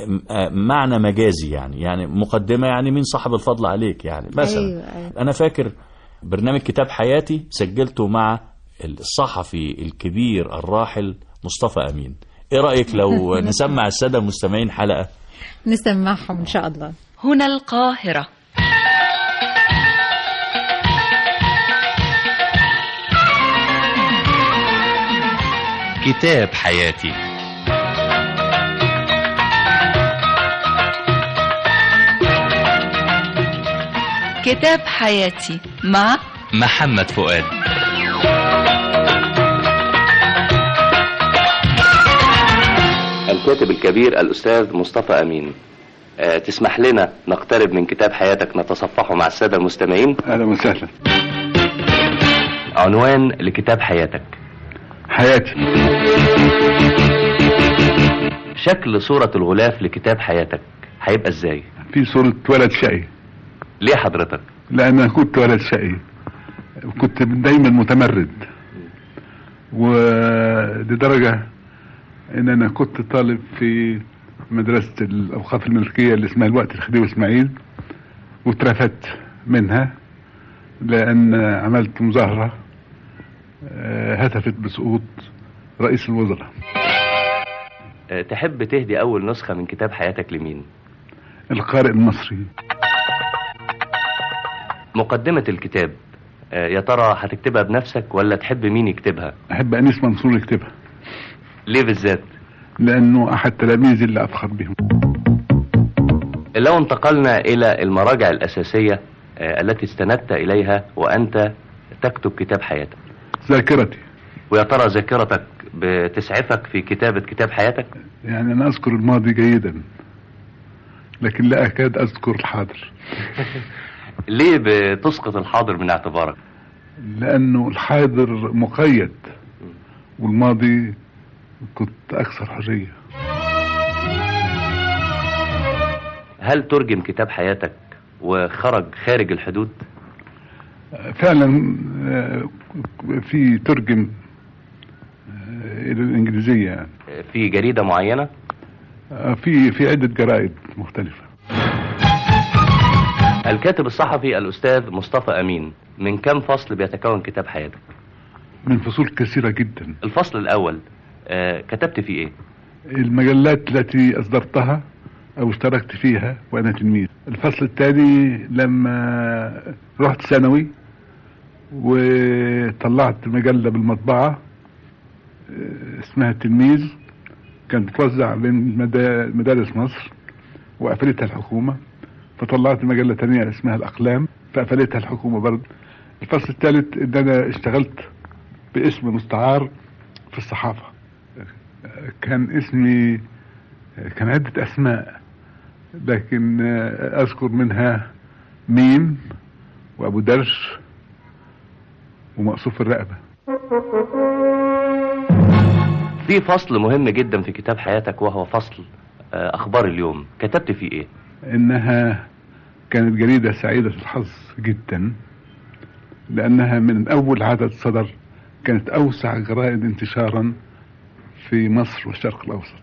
معنى مجازي يعني. يعني مقدمة يعني مين صاحب الفضل عليك يعني مثلا. أيوة، أيوة. أنا فاكر برنامج كتاب حياتي سجلته مع الصحفي الكبير الراحل مصطفى أمين. إيه رأيك لو نسمع السادة المستمعين حلقة؟ نسمعهم إن شاء الله. هنا القاهرة. كتاب حياتي. كتاب حياتي مع محمد فؤاد. الكاتب الكبير الأستاذ مصطفى أمين. آه، تسمح لنا نقترب من كتاب حياتك نتصفحه مع السادة المستمعين. أهلا وسهلا. عنوان لكتاب حياتك. حياتي. شكل صورة الغلاف لكتاب حياتك هيبقى إزاي؟ في صورة ولد شقي. ليه حضرتك؟ لأن أنا كنت ولد شقي. كنت دايما متمرد. ولدرجة إن أنا كنت طالب في مدرسة الأوقاف الملكية اللي اسمها الوقت الخديوي إسماعيل واترفدت منها لأن عملت مظاهرة آه، هتفت بسقوط رئيس الوزراء. أه، تحب تهدي أول نسخة من كتاب حياتك لمين؟ القارئ المصري. مقدمة الكتاب أه، يا ترى هتكتبها بنفسك ولا تحب مين يكتبها؟ أحب أنيس منصور يكتبها. ليه بالذات؟ لأنه أحد تلاميذي اللي أفخر بهم. لو انتقلنا إلى المراجع الأساسية أه، التي استندت إليها وأنت تكتب كتاب حياتك. ذاكرتي. ويا ترى ذاكرتك بتسعفك في كتابة كتاب حياتك؟ يعني أنا أذكر الماضي جيدا لكن لا أكاد أذكر الحاضر. ليه بتسقط الحاضر من اعتبارك؟ لأنه الحاضر مقيد والماضي كنت أكثر حرية. هل ترجم كتاب حياتك وخرج خارج الحدود؟ فعلا آه، في ترجم آه، إلى الإنجليزية يعني. في جريدة معينة؟ آه، في في عدة جرائد مختلفة. الكاتب الصحفي الأستاذ مصطفى أمين من كم فصل بيتكون كتاب حياتك؟ من فصول كثيرة جدا. الفصل الأول آه كتبت فيه إيه؟ المجلات التي أصدرتها أو اشتركت فيها وأنا تلميذ. الفصل الثاني لما رحت ثانوي وطلعت مجلة بالمطبعة آه، اسمها التلميذ كانت بتوزع بين مدا- مدارس مصر وقفلتها الحكومة فطلعت مجلة تانية اسمها الأقلام فقفلتها الحكومة برضه. الفصل الثالث إن أنا اشتغلت باسم مستعار في الصحافة. كان اسمي كان عدة أسماء لكن أذكر منها ميم وأبو درش ومقصوف الرقبة. في فصل مهم جدا في كتاب حياتك وهو فصل آه أخبار اليوم. كتبت فيه إيه؟ إنها كانت جريدة سعيدة الحظ جدا لأنها من أول عدد صدر كانت أوسع جرائد انتشارا في مصر والشرق الأوسط.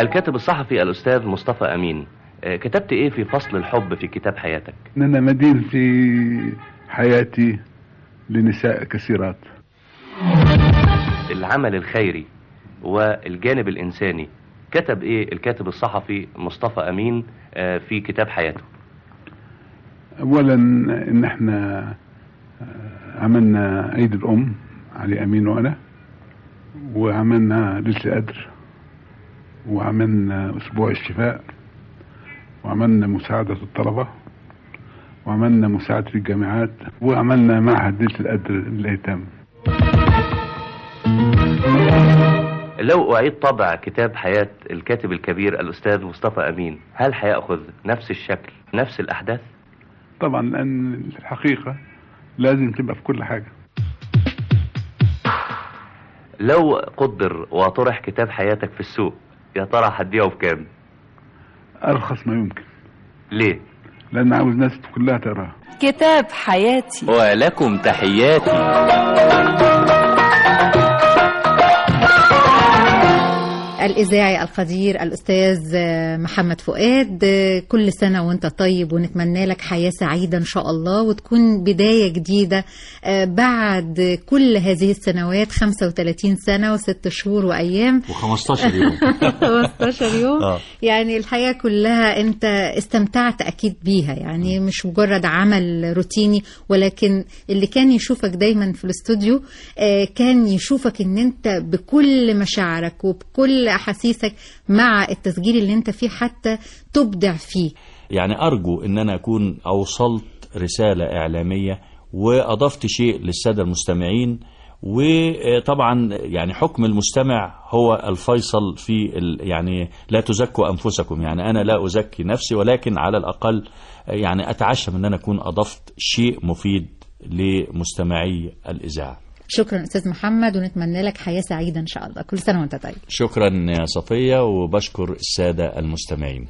الكاتب الصحفي الأستاذ مصطفى أمين آه كتبت إيه في فصل الحب في كتاب حياتك؟ إن أنا مدين في حياتي لنساء كثيرات. العمل الخيري والجانب الإنساني. كتب إيه الكاتب الصحفي مصطفى أمين آه في كتاب حياته؟ أولا إن إحنا آه، عملنا عيد الأم علي أمين وأنا. وعملنا ليلة القدر وعملنا أسبوع الشفاء وعملنا مساعدة الطلبة وعملنا مساعدة الجامعات وعملنا معهد ليلة القدر للأيتام لو أعيد طبع كتاب حياة الكاتب الكبير الأستاذ مصطفى أمين هل هيأخذ نفس الشكل نفس الأحداث؟ طبعا لأن الحقيقة لازم تبقى في كل حاجة. لو قدر وطرح كتاب حياتك في السوق يا ترى هتبيعه بكام؟ أرخص ما يمكن. ليه؟ لأن عاوز الناس كلها تقراه كتاب حياتي. ولكم تحياتي. الإذاعي القدير الأستاذ محمد فؤاد كل سنة وأنت طيب ونتمنى لك حياة سعيدة إن شاء الله وتكون بداية جديدة بعد كل هذه السنوات 35 سنة وست شهور وأيام. و15 يوم. 15 يوم. آه. يعني الحياة كلها أنت استمتعت أكيد بيها يعني مش مجرد عمل روتيني ولكن اللي كان يشوفك دايما في الاستوديو آه، كان يشوفك إن أنت بكل مشاعرك وبكل أحاسيسك مع التسجيل اللي أنت فيه حتى تبدع فيه. يعني أرجو أن أنا أكون أوصلت رسالة إعلامية وأضفت شيء للسادة المستمعين وطبعا يعني حكم المستمع هو الفيصل في ال يعني لا تزكوا أنفسكم. يعني أنا لا أزكي نفسي ولكن على الأقل يعني أتعشم أن أنا أكون أضفت شيء مفيد لمستمعي الإذاعة. شكرا أستاذ محمد ونتمنى لك حياة سعيدة إن شاء الله. كل سنة وأنت طيب. شكرا يا صفية وبشكر السادة المستمعين.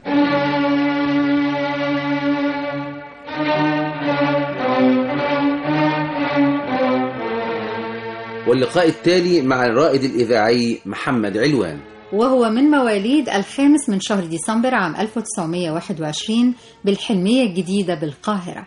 واللقاء التالي مع الرائد الإذاعي محمد علوان. وهو من مواليد الخامس من شهر ديسمبر عام 1921 بالحلمية الجديدة بالقاهرة.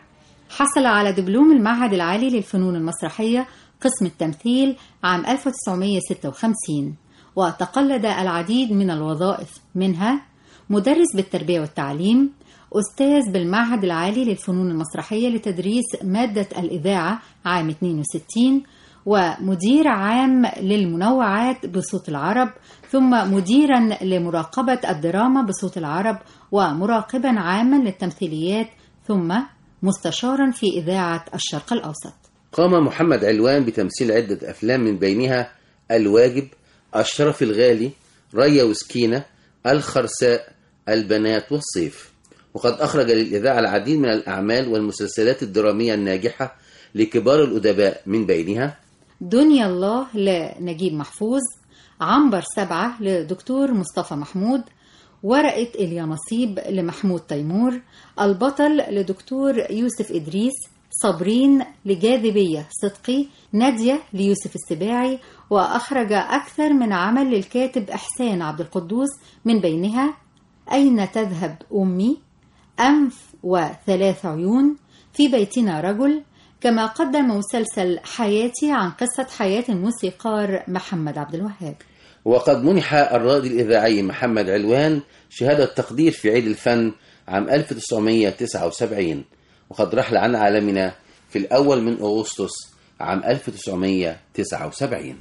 حصل على دبلوم المعهد العالي للفنون المسرحية قسم التمثيل عام 1956 وتقلد العديد من الوظائف منها مدرس بالتربية والتعليم أستاذ بالمعهد العالي للفنون المسرحية لتدريس مادة الإذاعة عام 62 ومدير عام للمنوعات بصوت العرب ثم مديرا لمراقبة الدراما بصوت العرب ومراقبا عاما للتمثيليات ثم مستشارا في إذاعة الشرق الأوسط. قام محمد علوان بتمثيل عدة أفلام من بينها الواجب الشرف الغالي ريا وسكينة الخرساء البنات والصيف. وقد أخرج للإذاعة العديد من الأعمال والمسلسلات الدرامية الناجحة لكبار الأدباء من بينها. دنيا الله لنجيب محفوظ عنبر سبعة لدكتور مصطفى محمود ورقة اليانصيب لمحمود تيمور البطل لدكتور يوسف إدريس صابرين لجاذبية صدقي نادية ليوسف السباعي وأخرج أكثر من عمل للكاتب إحسان عبد القدوس من بينها أين تذهب أمي؟ أنف وثلاث عيون في بيتنا رجل كما قدم مسلسل حياتي عن قصة حياة الموسيقار محمد عبد الوهاب. وقد منح الرائد الإذاعي محمد علوان شهادة تقدير في عيد الفن عام 1979 وقد رحل عن عالمنا في الأول من أغسطس عام 1979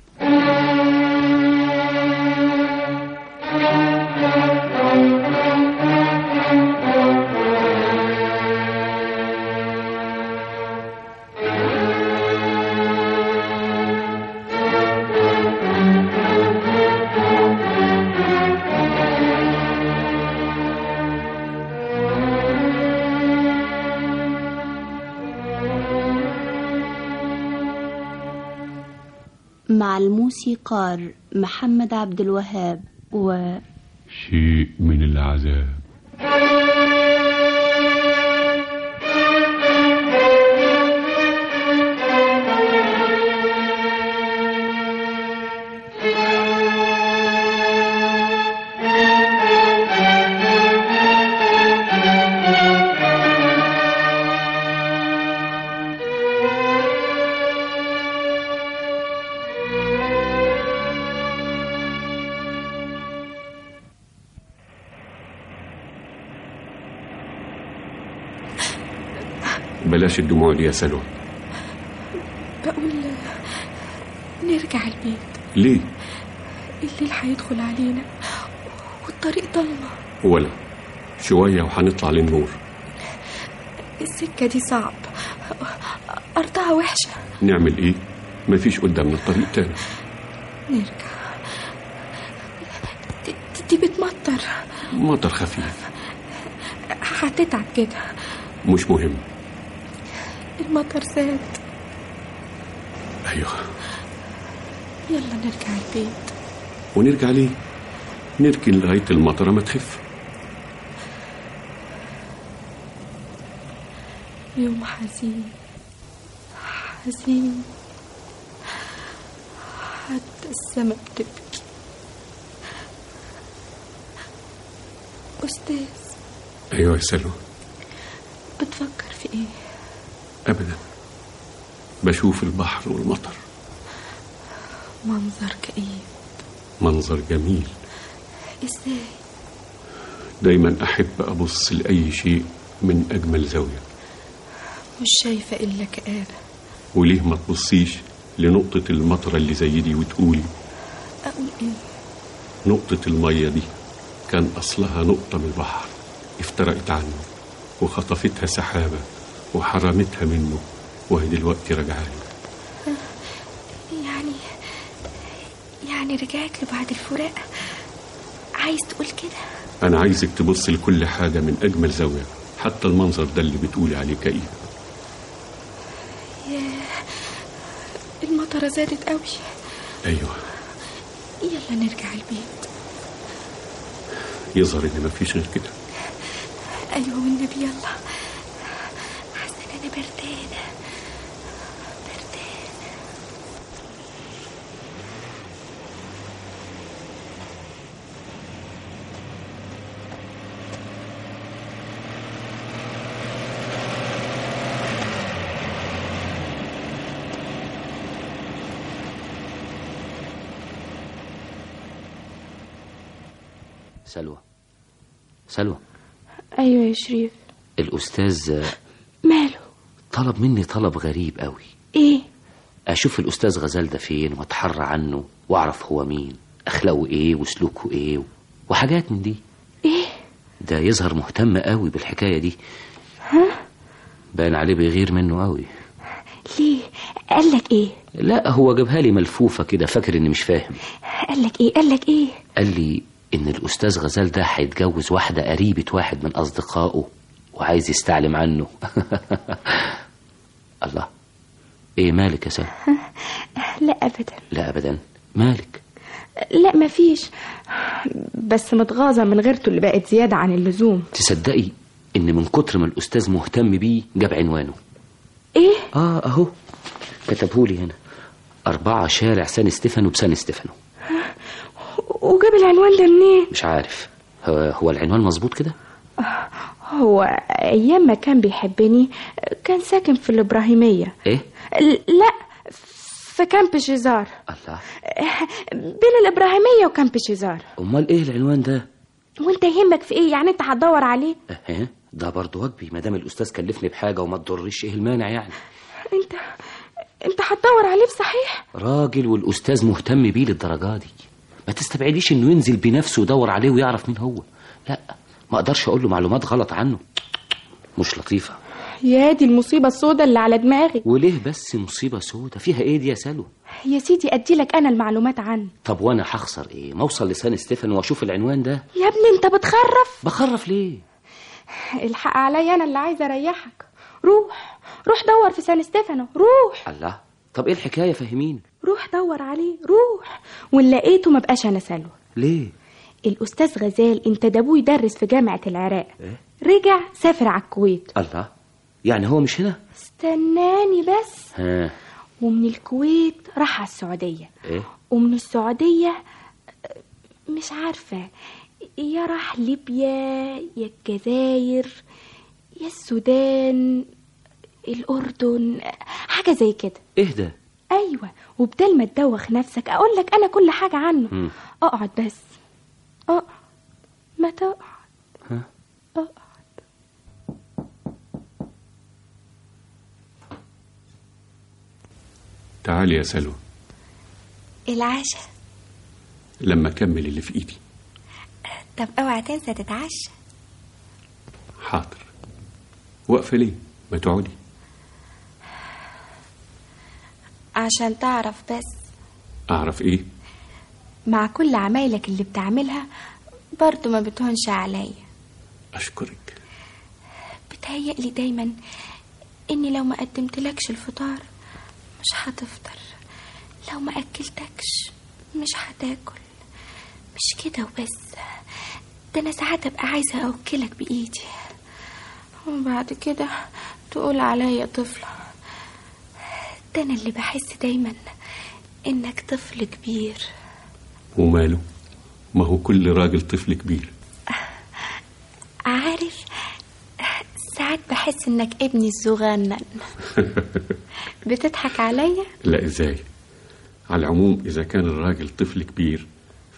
مع الموسيقار محمد عبد الوهاب و شيء من العذاب. بلاش الدموع دي يا سلوى بقول نرجع البيت. ليه؟ الليل هيدخل علينا والطريق ضلمة. ولا. شوية وهنطلع للنور. السكة دي صعب. أرضها وحشة. نعمل إيه؟ مفيش قدامنا الطريق تاني. نرجع. دي- دي بتمطر. مطر خفيف. هتتعب كده. مش مهم. المطر زاد أيوه. يلا نرجع البيت. ونرجع ليه نركن لغاية المطرة ما تخف. يوم حزين. حزين. حتى السماء بتبكي. أستاذ. أيوه يا سلوى. بتفكر في إيه؟ ابدا. بشوف البحر والمطر. منظر كئيب منظر جميل. إزاي؟ دايما أحب أبص لأي شيء من أجمل زاوية. مش شايفة إلا كآبة. وليه ما تبصيش لنقطة المطرة اللي زي دي وتقولي؟ أقول إيه؟ نقطة المية دي كان أصلها نقطة من البحر افترقت عنه وخطفتها سحابة. وحرمتها منه. وهي دلوقتي رجعاله يعني يعني رجعت له بعد الفراق؟ عايز تقول كده؟ أنا عايزك تبص لكل حاجة من أجمل زاوية. حتى المنظر ده اللي بتقولي عليه كئيب. ياه المطر المطرة زادت قوي أيوه. يلا نرجع البيت. يظهر إن مفيش غير كده. أيوة والنبي يلا حاسة إن أنا بردانة بردانة سلوى. سلوى. أيوة يا شريف. الأستاذ ماله؟ طلب مني طلب غريب قوي. إيه؟ أشوف الأستاذ غزال ده فين وأتحرى عنه وأعرف هو مين أخلاقه إيه وسلوكه إيه وحاجات من دي. إيه؟ ده يظهر مهتم قوي بالحكاية دي. ها؟ باين عليه بيغير منه قوي. ليه؟ قال لك إيه؟ لا هو جابها لي ملفوفة كده فاكر إني مش فاهم. قال لك إيه؟ قال لك إيه؟ قال لي إن الأستاذ غزال ده هيتجوز واحدة قريبة واحد من أصدقائه وعايز يستعلم عنه. الله. إيه مالك يا سلمى لا أبدا. لا أبدا. مالك؟ لا مفيش. بس متغاظة من غيرته اللي بقت زيادة عن اللزوم. تصدقي إن من كتر ما الأستاذ مهتم بيه جاب عنوانه. إيه؟ آه أهو. كتبهولي هنا. أربعة شارع سان ستيفانو بسان ستيفانو. وجاب العنوان ده منين؟ مش عارف. هو, هو العنوان مظبوط كده؟ هو أيام ما كان بيحبني كان ساكن في الإبراهيمية. إيه؟ لا في كامب شيزار. الله. بين الإبراهيمية وكامب شيزار. أمال إيه العنوان ده؟ وأنت يهمك في إيه؟ يعني أنت هتدور عليه؟ آه ده برضه واجبي ما دام الأستاذ كلفني بحاجة وما تضرش إيه المانع يعني؟ أنت أنت هتدور عليه بصحيح؟ راجل والأستاذ مهتم بيه للدرجة دي. ما تستبعديش إنه ينزل بنفسه ويدور عليه ويعرف مين هو. لا ما أقدرش أقول له معلومات غلط عنه. مش لطيفة. يا دي المصيبة السوداء اللي على دماغي وليه بس مصيبة سوداء؟ فيها إيه دي يا سلوى؟ يا سيدي أدي لك أنا المعلومات عنه طب وأنا هخسر إيه؟ ما أوصل لسان ستيفن وأشوف العنوان ده؟ يا ابني أنت بتخرف؟ بخرف ليه؟ الحق عليا أنا اللي عايزه أريحك. روح روح دور في سان ستيفانو. روح. الله. طب إيه الحكاية؟ فهميني. روح دور عليه روح! وان لقيته ما بقاش أنا سلوى. ليه؟ الأستاذ غزال انتدبوه يدرس في جامعة العراق. إيه؟ رجع سافر على الكويت. الله! يعني هو مش هنا؟ استناني بس. ها. ومن الكويت راح على السعودية. إيه؟ ومن السعودية مش عارفة. يا راح ليبيا يا الجزائر يا السودان الأردن حاجة زي كده. إيه ده؟ أيوة وبدل ما تدوخ نفسك أقول لك أنا كل حاجة عنه. مم. أقعد بس. اقعد ما تقعد. ها؟ أقعد. تعالي يا سلوى. العشاء. لما أكمل اللي في إيدي. طب أوعى تنسى تتعشى. حاضر. واقفة ليه؟ ما تقعدي. عشان تعرف بس. أعرف إيه؟ مع كل عمايلك اللي بتعملها برضو ما بتهونش عليا. أشكرك. بتهيألي دايما إني لو ما قدمتلكش الفطار مش هتفطر. لو ما أكلتكش مش هتاكل. مش كده وبس. ده أنا ساعات أبقى عايزة أوكلك بإيدي. وبعد كده تقول عليا طفلة. ده أنا اللي بحس دايما إنك طفل كبير. وماله؟ ما هو كل راجل طفل كبير. عارف ساعات بحس إنك ابني الصغنن بتضحك عليا؟ لا إزاي؟ على العموم إذا كان الراجل طفل كبير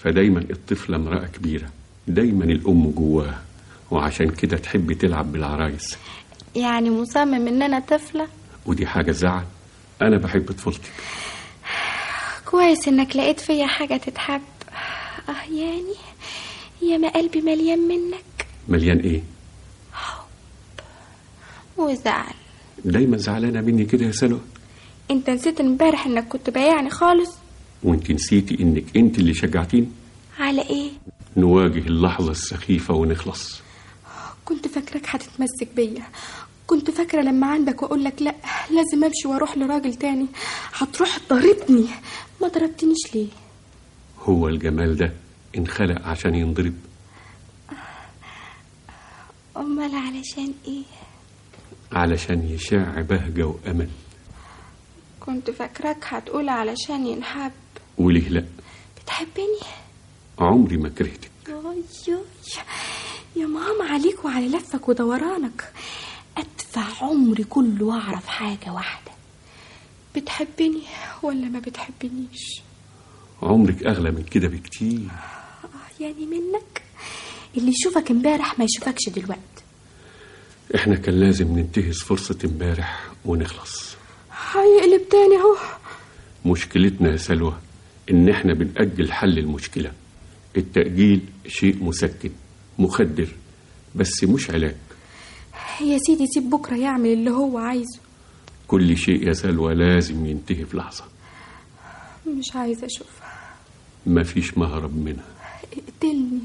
فدايما الطفلة امرأة كبيرة. دايما الأم جواها. وعشان كده تحب تلعب بالعرايس. يعني مصمم إن أنا طفلة؟ ودي حاجة زعل. أنا بحب طفولتي. كويس إنك لقيت فيا حاجة تتحب. آه يعني يا ما قلبي مليان منك. مليان إيه؟ وزعل. دايما زعلانة مني كده يا سلوى. أنت نسيت إمبارح إنك كنت بايعني خالص. وأنت نسيتي إنك أنت اللي شجعتيني. على إيه؟ نواجه اللحظة السخيفة ونخلص. كنت فاكرك هتتمسك بيا. كنت فاكرة لما عندك وأقول لك لا لازم أمشي وأروح لراجل تاني. هتروح تضربني. ما ضربتنيش ليه؟ هو الجمال ده انخلق عشان ينضرب. أمال علشان إيه؟ علشان يشع بهجة وأمل. كنت فاكراك هتقول علشان ينحب. وليه لأ؟ بتحبني؟ عمري ما كرهتك. أيوي يا ماما عليك وعلى لفك ودورانك. أدفع عمري كله وأعرف حاجة واحدة. بتحبني ولا ما بتحبنيش؟ عمرك أغلى من كده بكتير. آه يعني منك. اللي يشوفك امبارح ما يشوفكش دلوقتي. إحنا كان لازم ننتهز فرصة امبارح ونخلص. هيقلب تاني أهو. مشكلتنا يا سلوى إن إحنا بنأجل حل المشكلة. التأجيل شيء مسكن مخدر بس مش علاج. يا سيدي سيب بكرة يعمل اللي هو عايزه. كل شيء يا سلوى لازم ينتهي في لحظة. مش عايزة أشوفها. مفيش مهرب منها. اقتلني.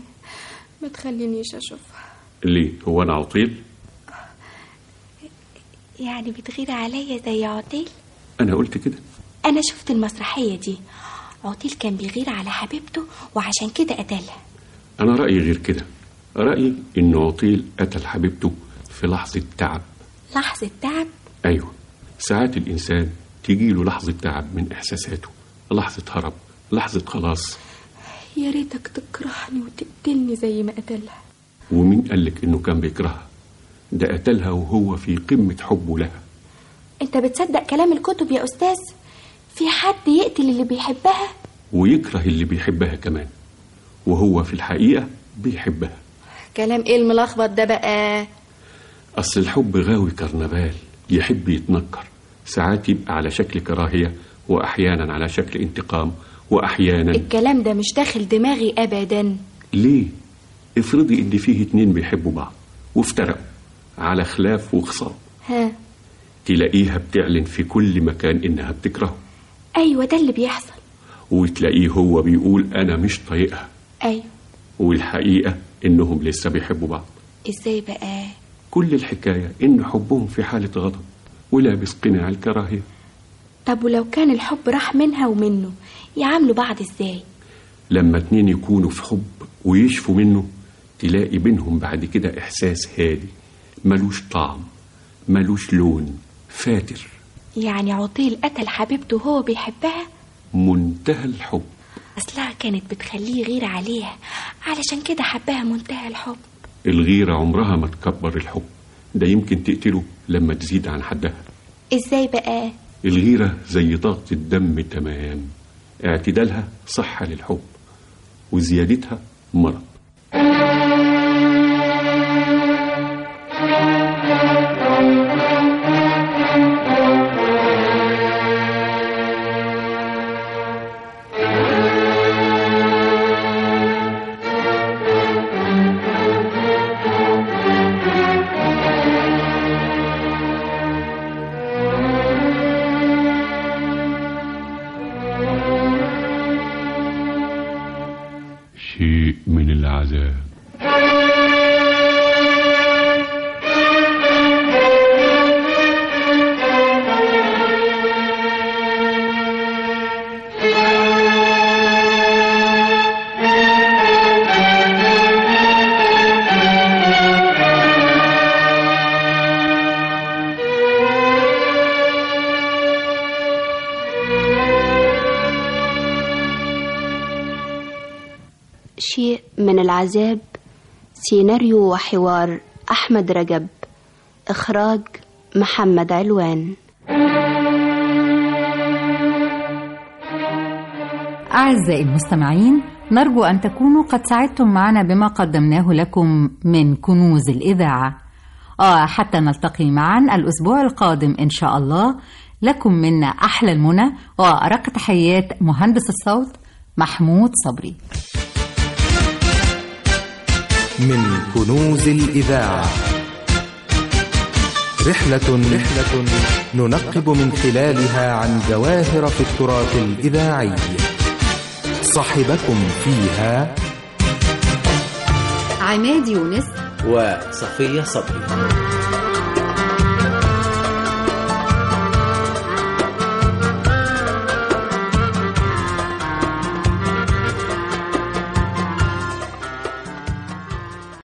ما تخلينيش أشوفها. ليه؟ هو أنا عطيل؟ يعني بتغير عليا زي عطيل؟ أنا قلت كده. أنا شفت المسرحية دي. عطيل كان بيغير على حبيبته وعشان كده قتلها. أنا رأيي غير كده. رأيي ان عطيل قتل حبيبته في لحظة تعب. لحظة تعب؟ أيوه. ساعات الإنسان تجيله لحظة تعب من إحساساته لحظة هرب لحظة خلاص. يا ريتك تكرهني وتقتلني زي ما قتلها. ومين قالك إنه كان بيكرهها؟ ده قتلها وهو في قمة حبه لها. أنت بتصدق كلام الكتب يا أستاذ؟ في حد يقتل اللي بيحبها؟ ويكره اللي بيحبها كمان وهو في الحقيقة بيحبها. كلام إيه الملخبط ده بقى؟ أصل الحب غاوي كرنفال يحب يتنكر. ساعات يبقى على شكل كراهية وأحيانا على شكل انتقام وأحيانا الكلام ده مش داخل دماغي أبدا. ليه؟ افرضي إن فيه اتنين بيحبوا بعض وافترقوا على خلاف وخصام. ها. تلاقيها بتعلن في كل مكان إنها بتكرهه. أيوة ده اللي بيحصل. وتلاقيه هو بيقول أنا مش طايقها. أيوة. والحقيقة إنهم لسه بيحبوا بعض. إزاي بقى؟ كل الحكاية إن حبهم في حالة غضب ولابس قناع الكراهية. طب ولو كان الحب راح منها ومنه يعاملوا بعض إزاي؟ لما اتنين يكونوا في حب ويشفوا منه تلاقي بينهم بعد كده إحساس هادي ملوش طعم ملوش لون فاتر. يعني عطيل قتل حبيبته وهو بيحبها؟ منتهى الحب. أصلها كانت بتخليه غير عليها علشان كده حبها منتهى الحب. الغيرة عمرها ما تكبر الحب. ده يمكن تقتله لما تزيد عن حدها. إزاي بقى؟ الغيرة زي ضغط الدم تمام. اعتدالها صحة للحب وزيادتها مرض. العذاب سيناريو وحوار أحمد رجب إخراج محمد علوان. أعزائي المستمعين نرجو أن تكونوا قد سعدتم معنا بما قدمناه لكم من كنوز الإذاعة. آه حتى نلتقي معا الأسبوع القادم إن شاء الله. لكم منا أحلى المنى. وأرق تحيات مهندس الصوت محمود صبري. من كنوز الإذاعة. رحلة رحلة ننقب من خلالها عن جواهر في التراث الإذاعي. صاحبكم فيها عماد يونس وصفية صبري.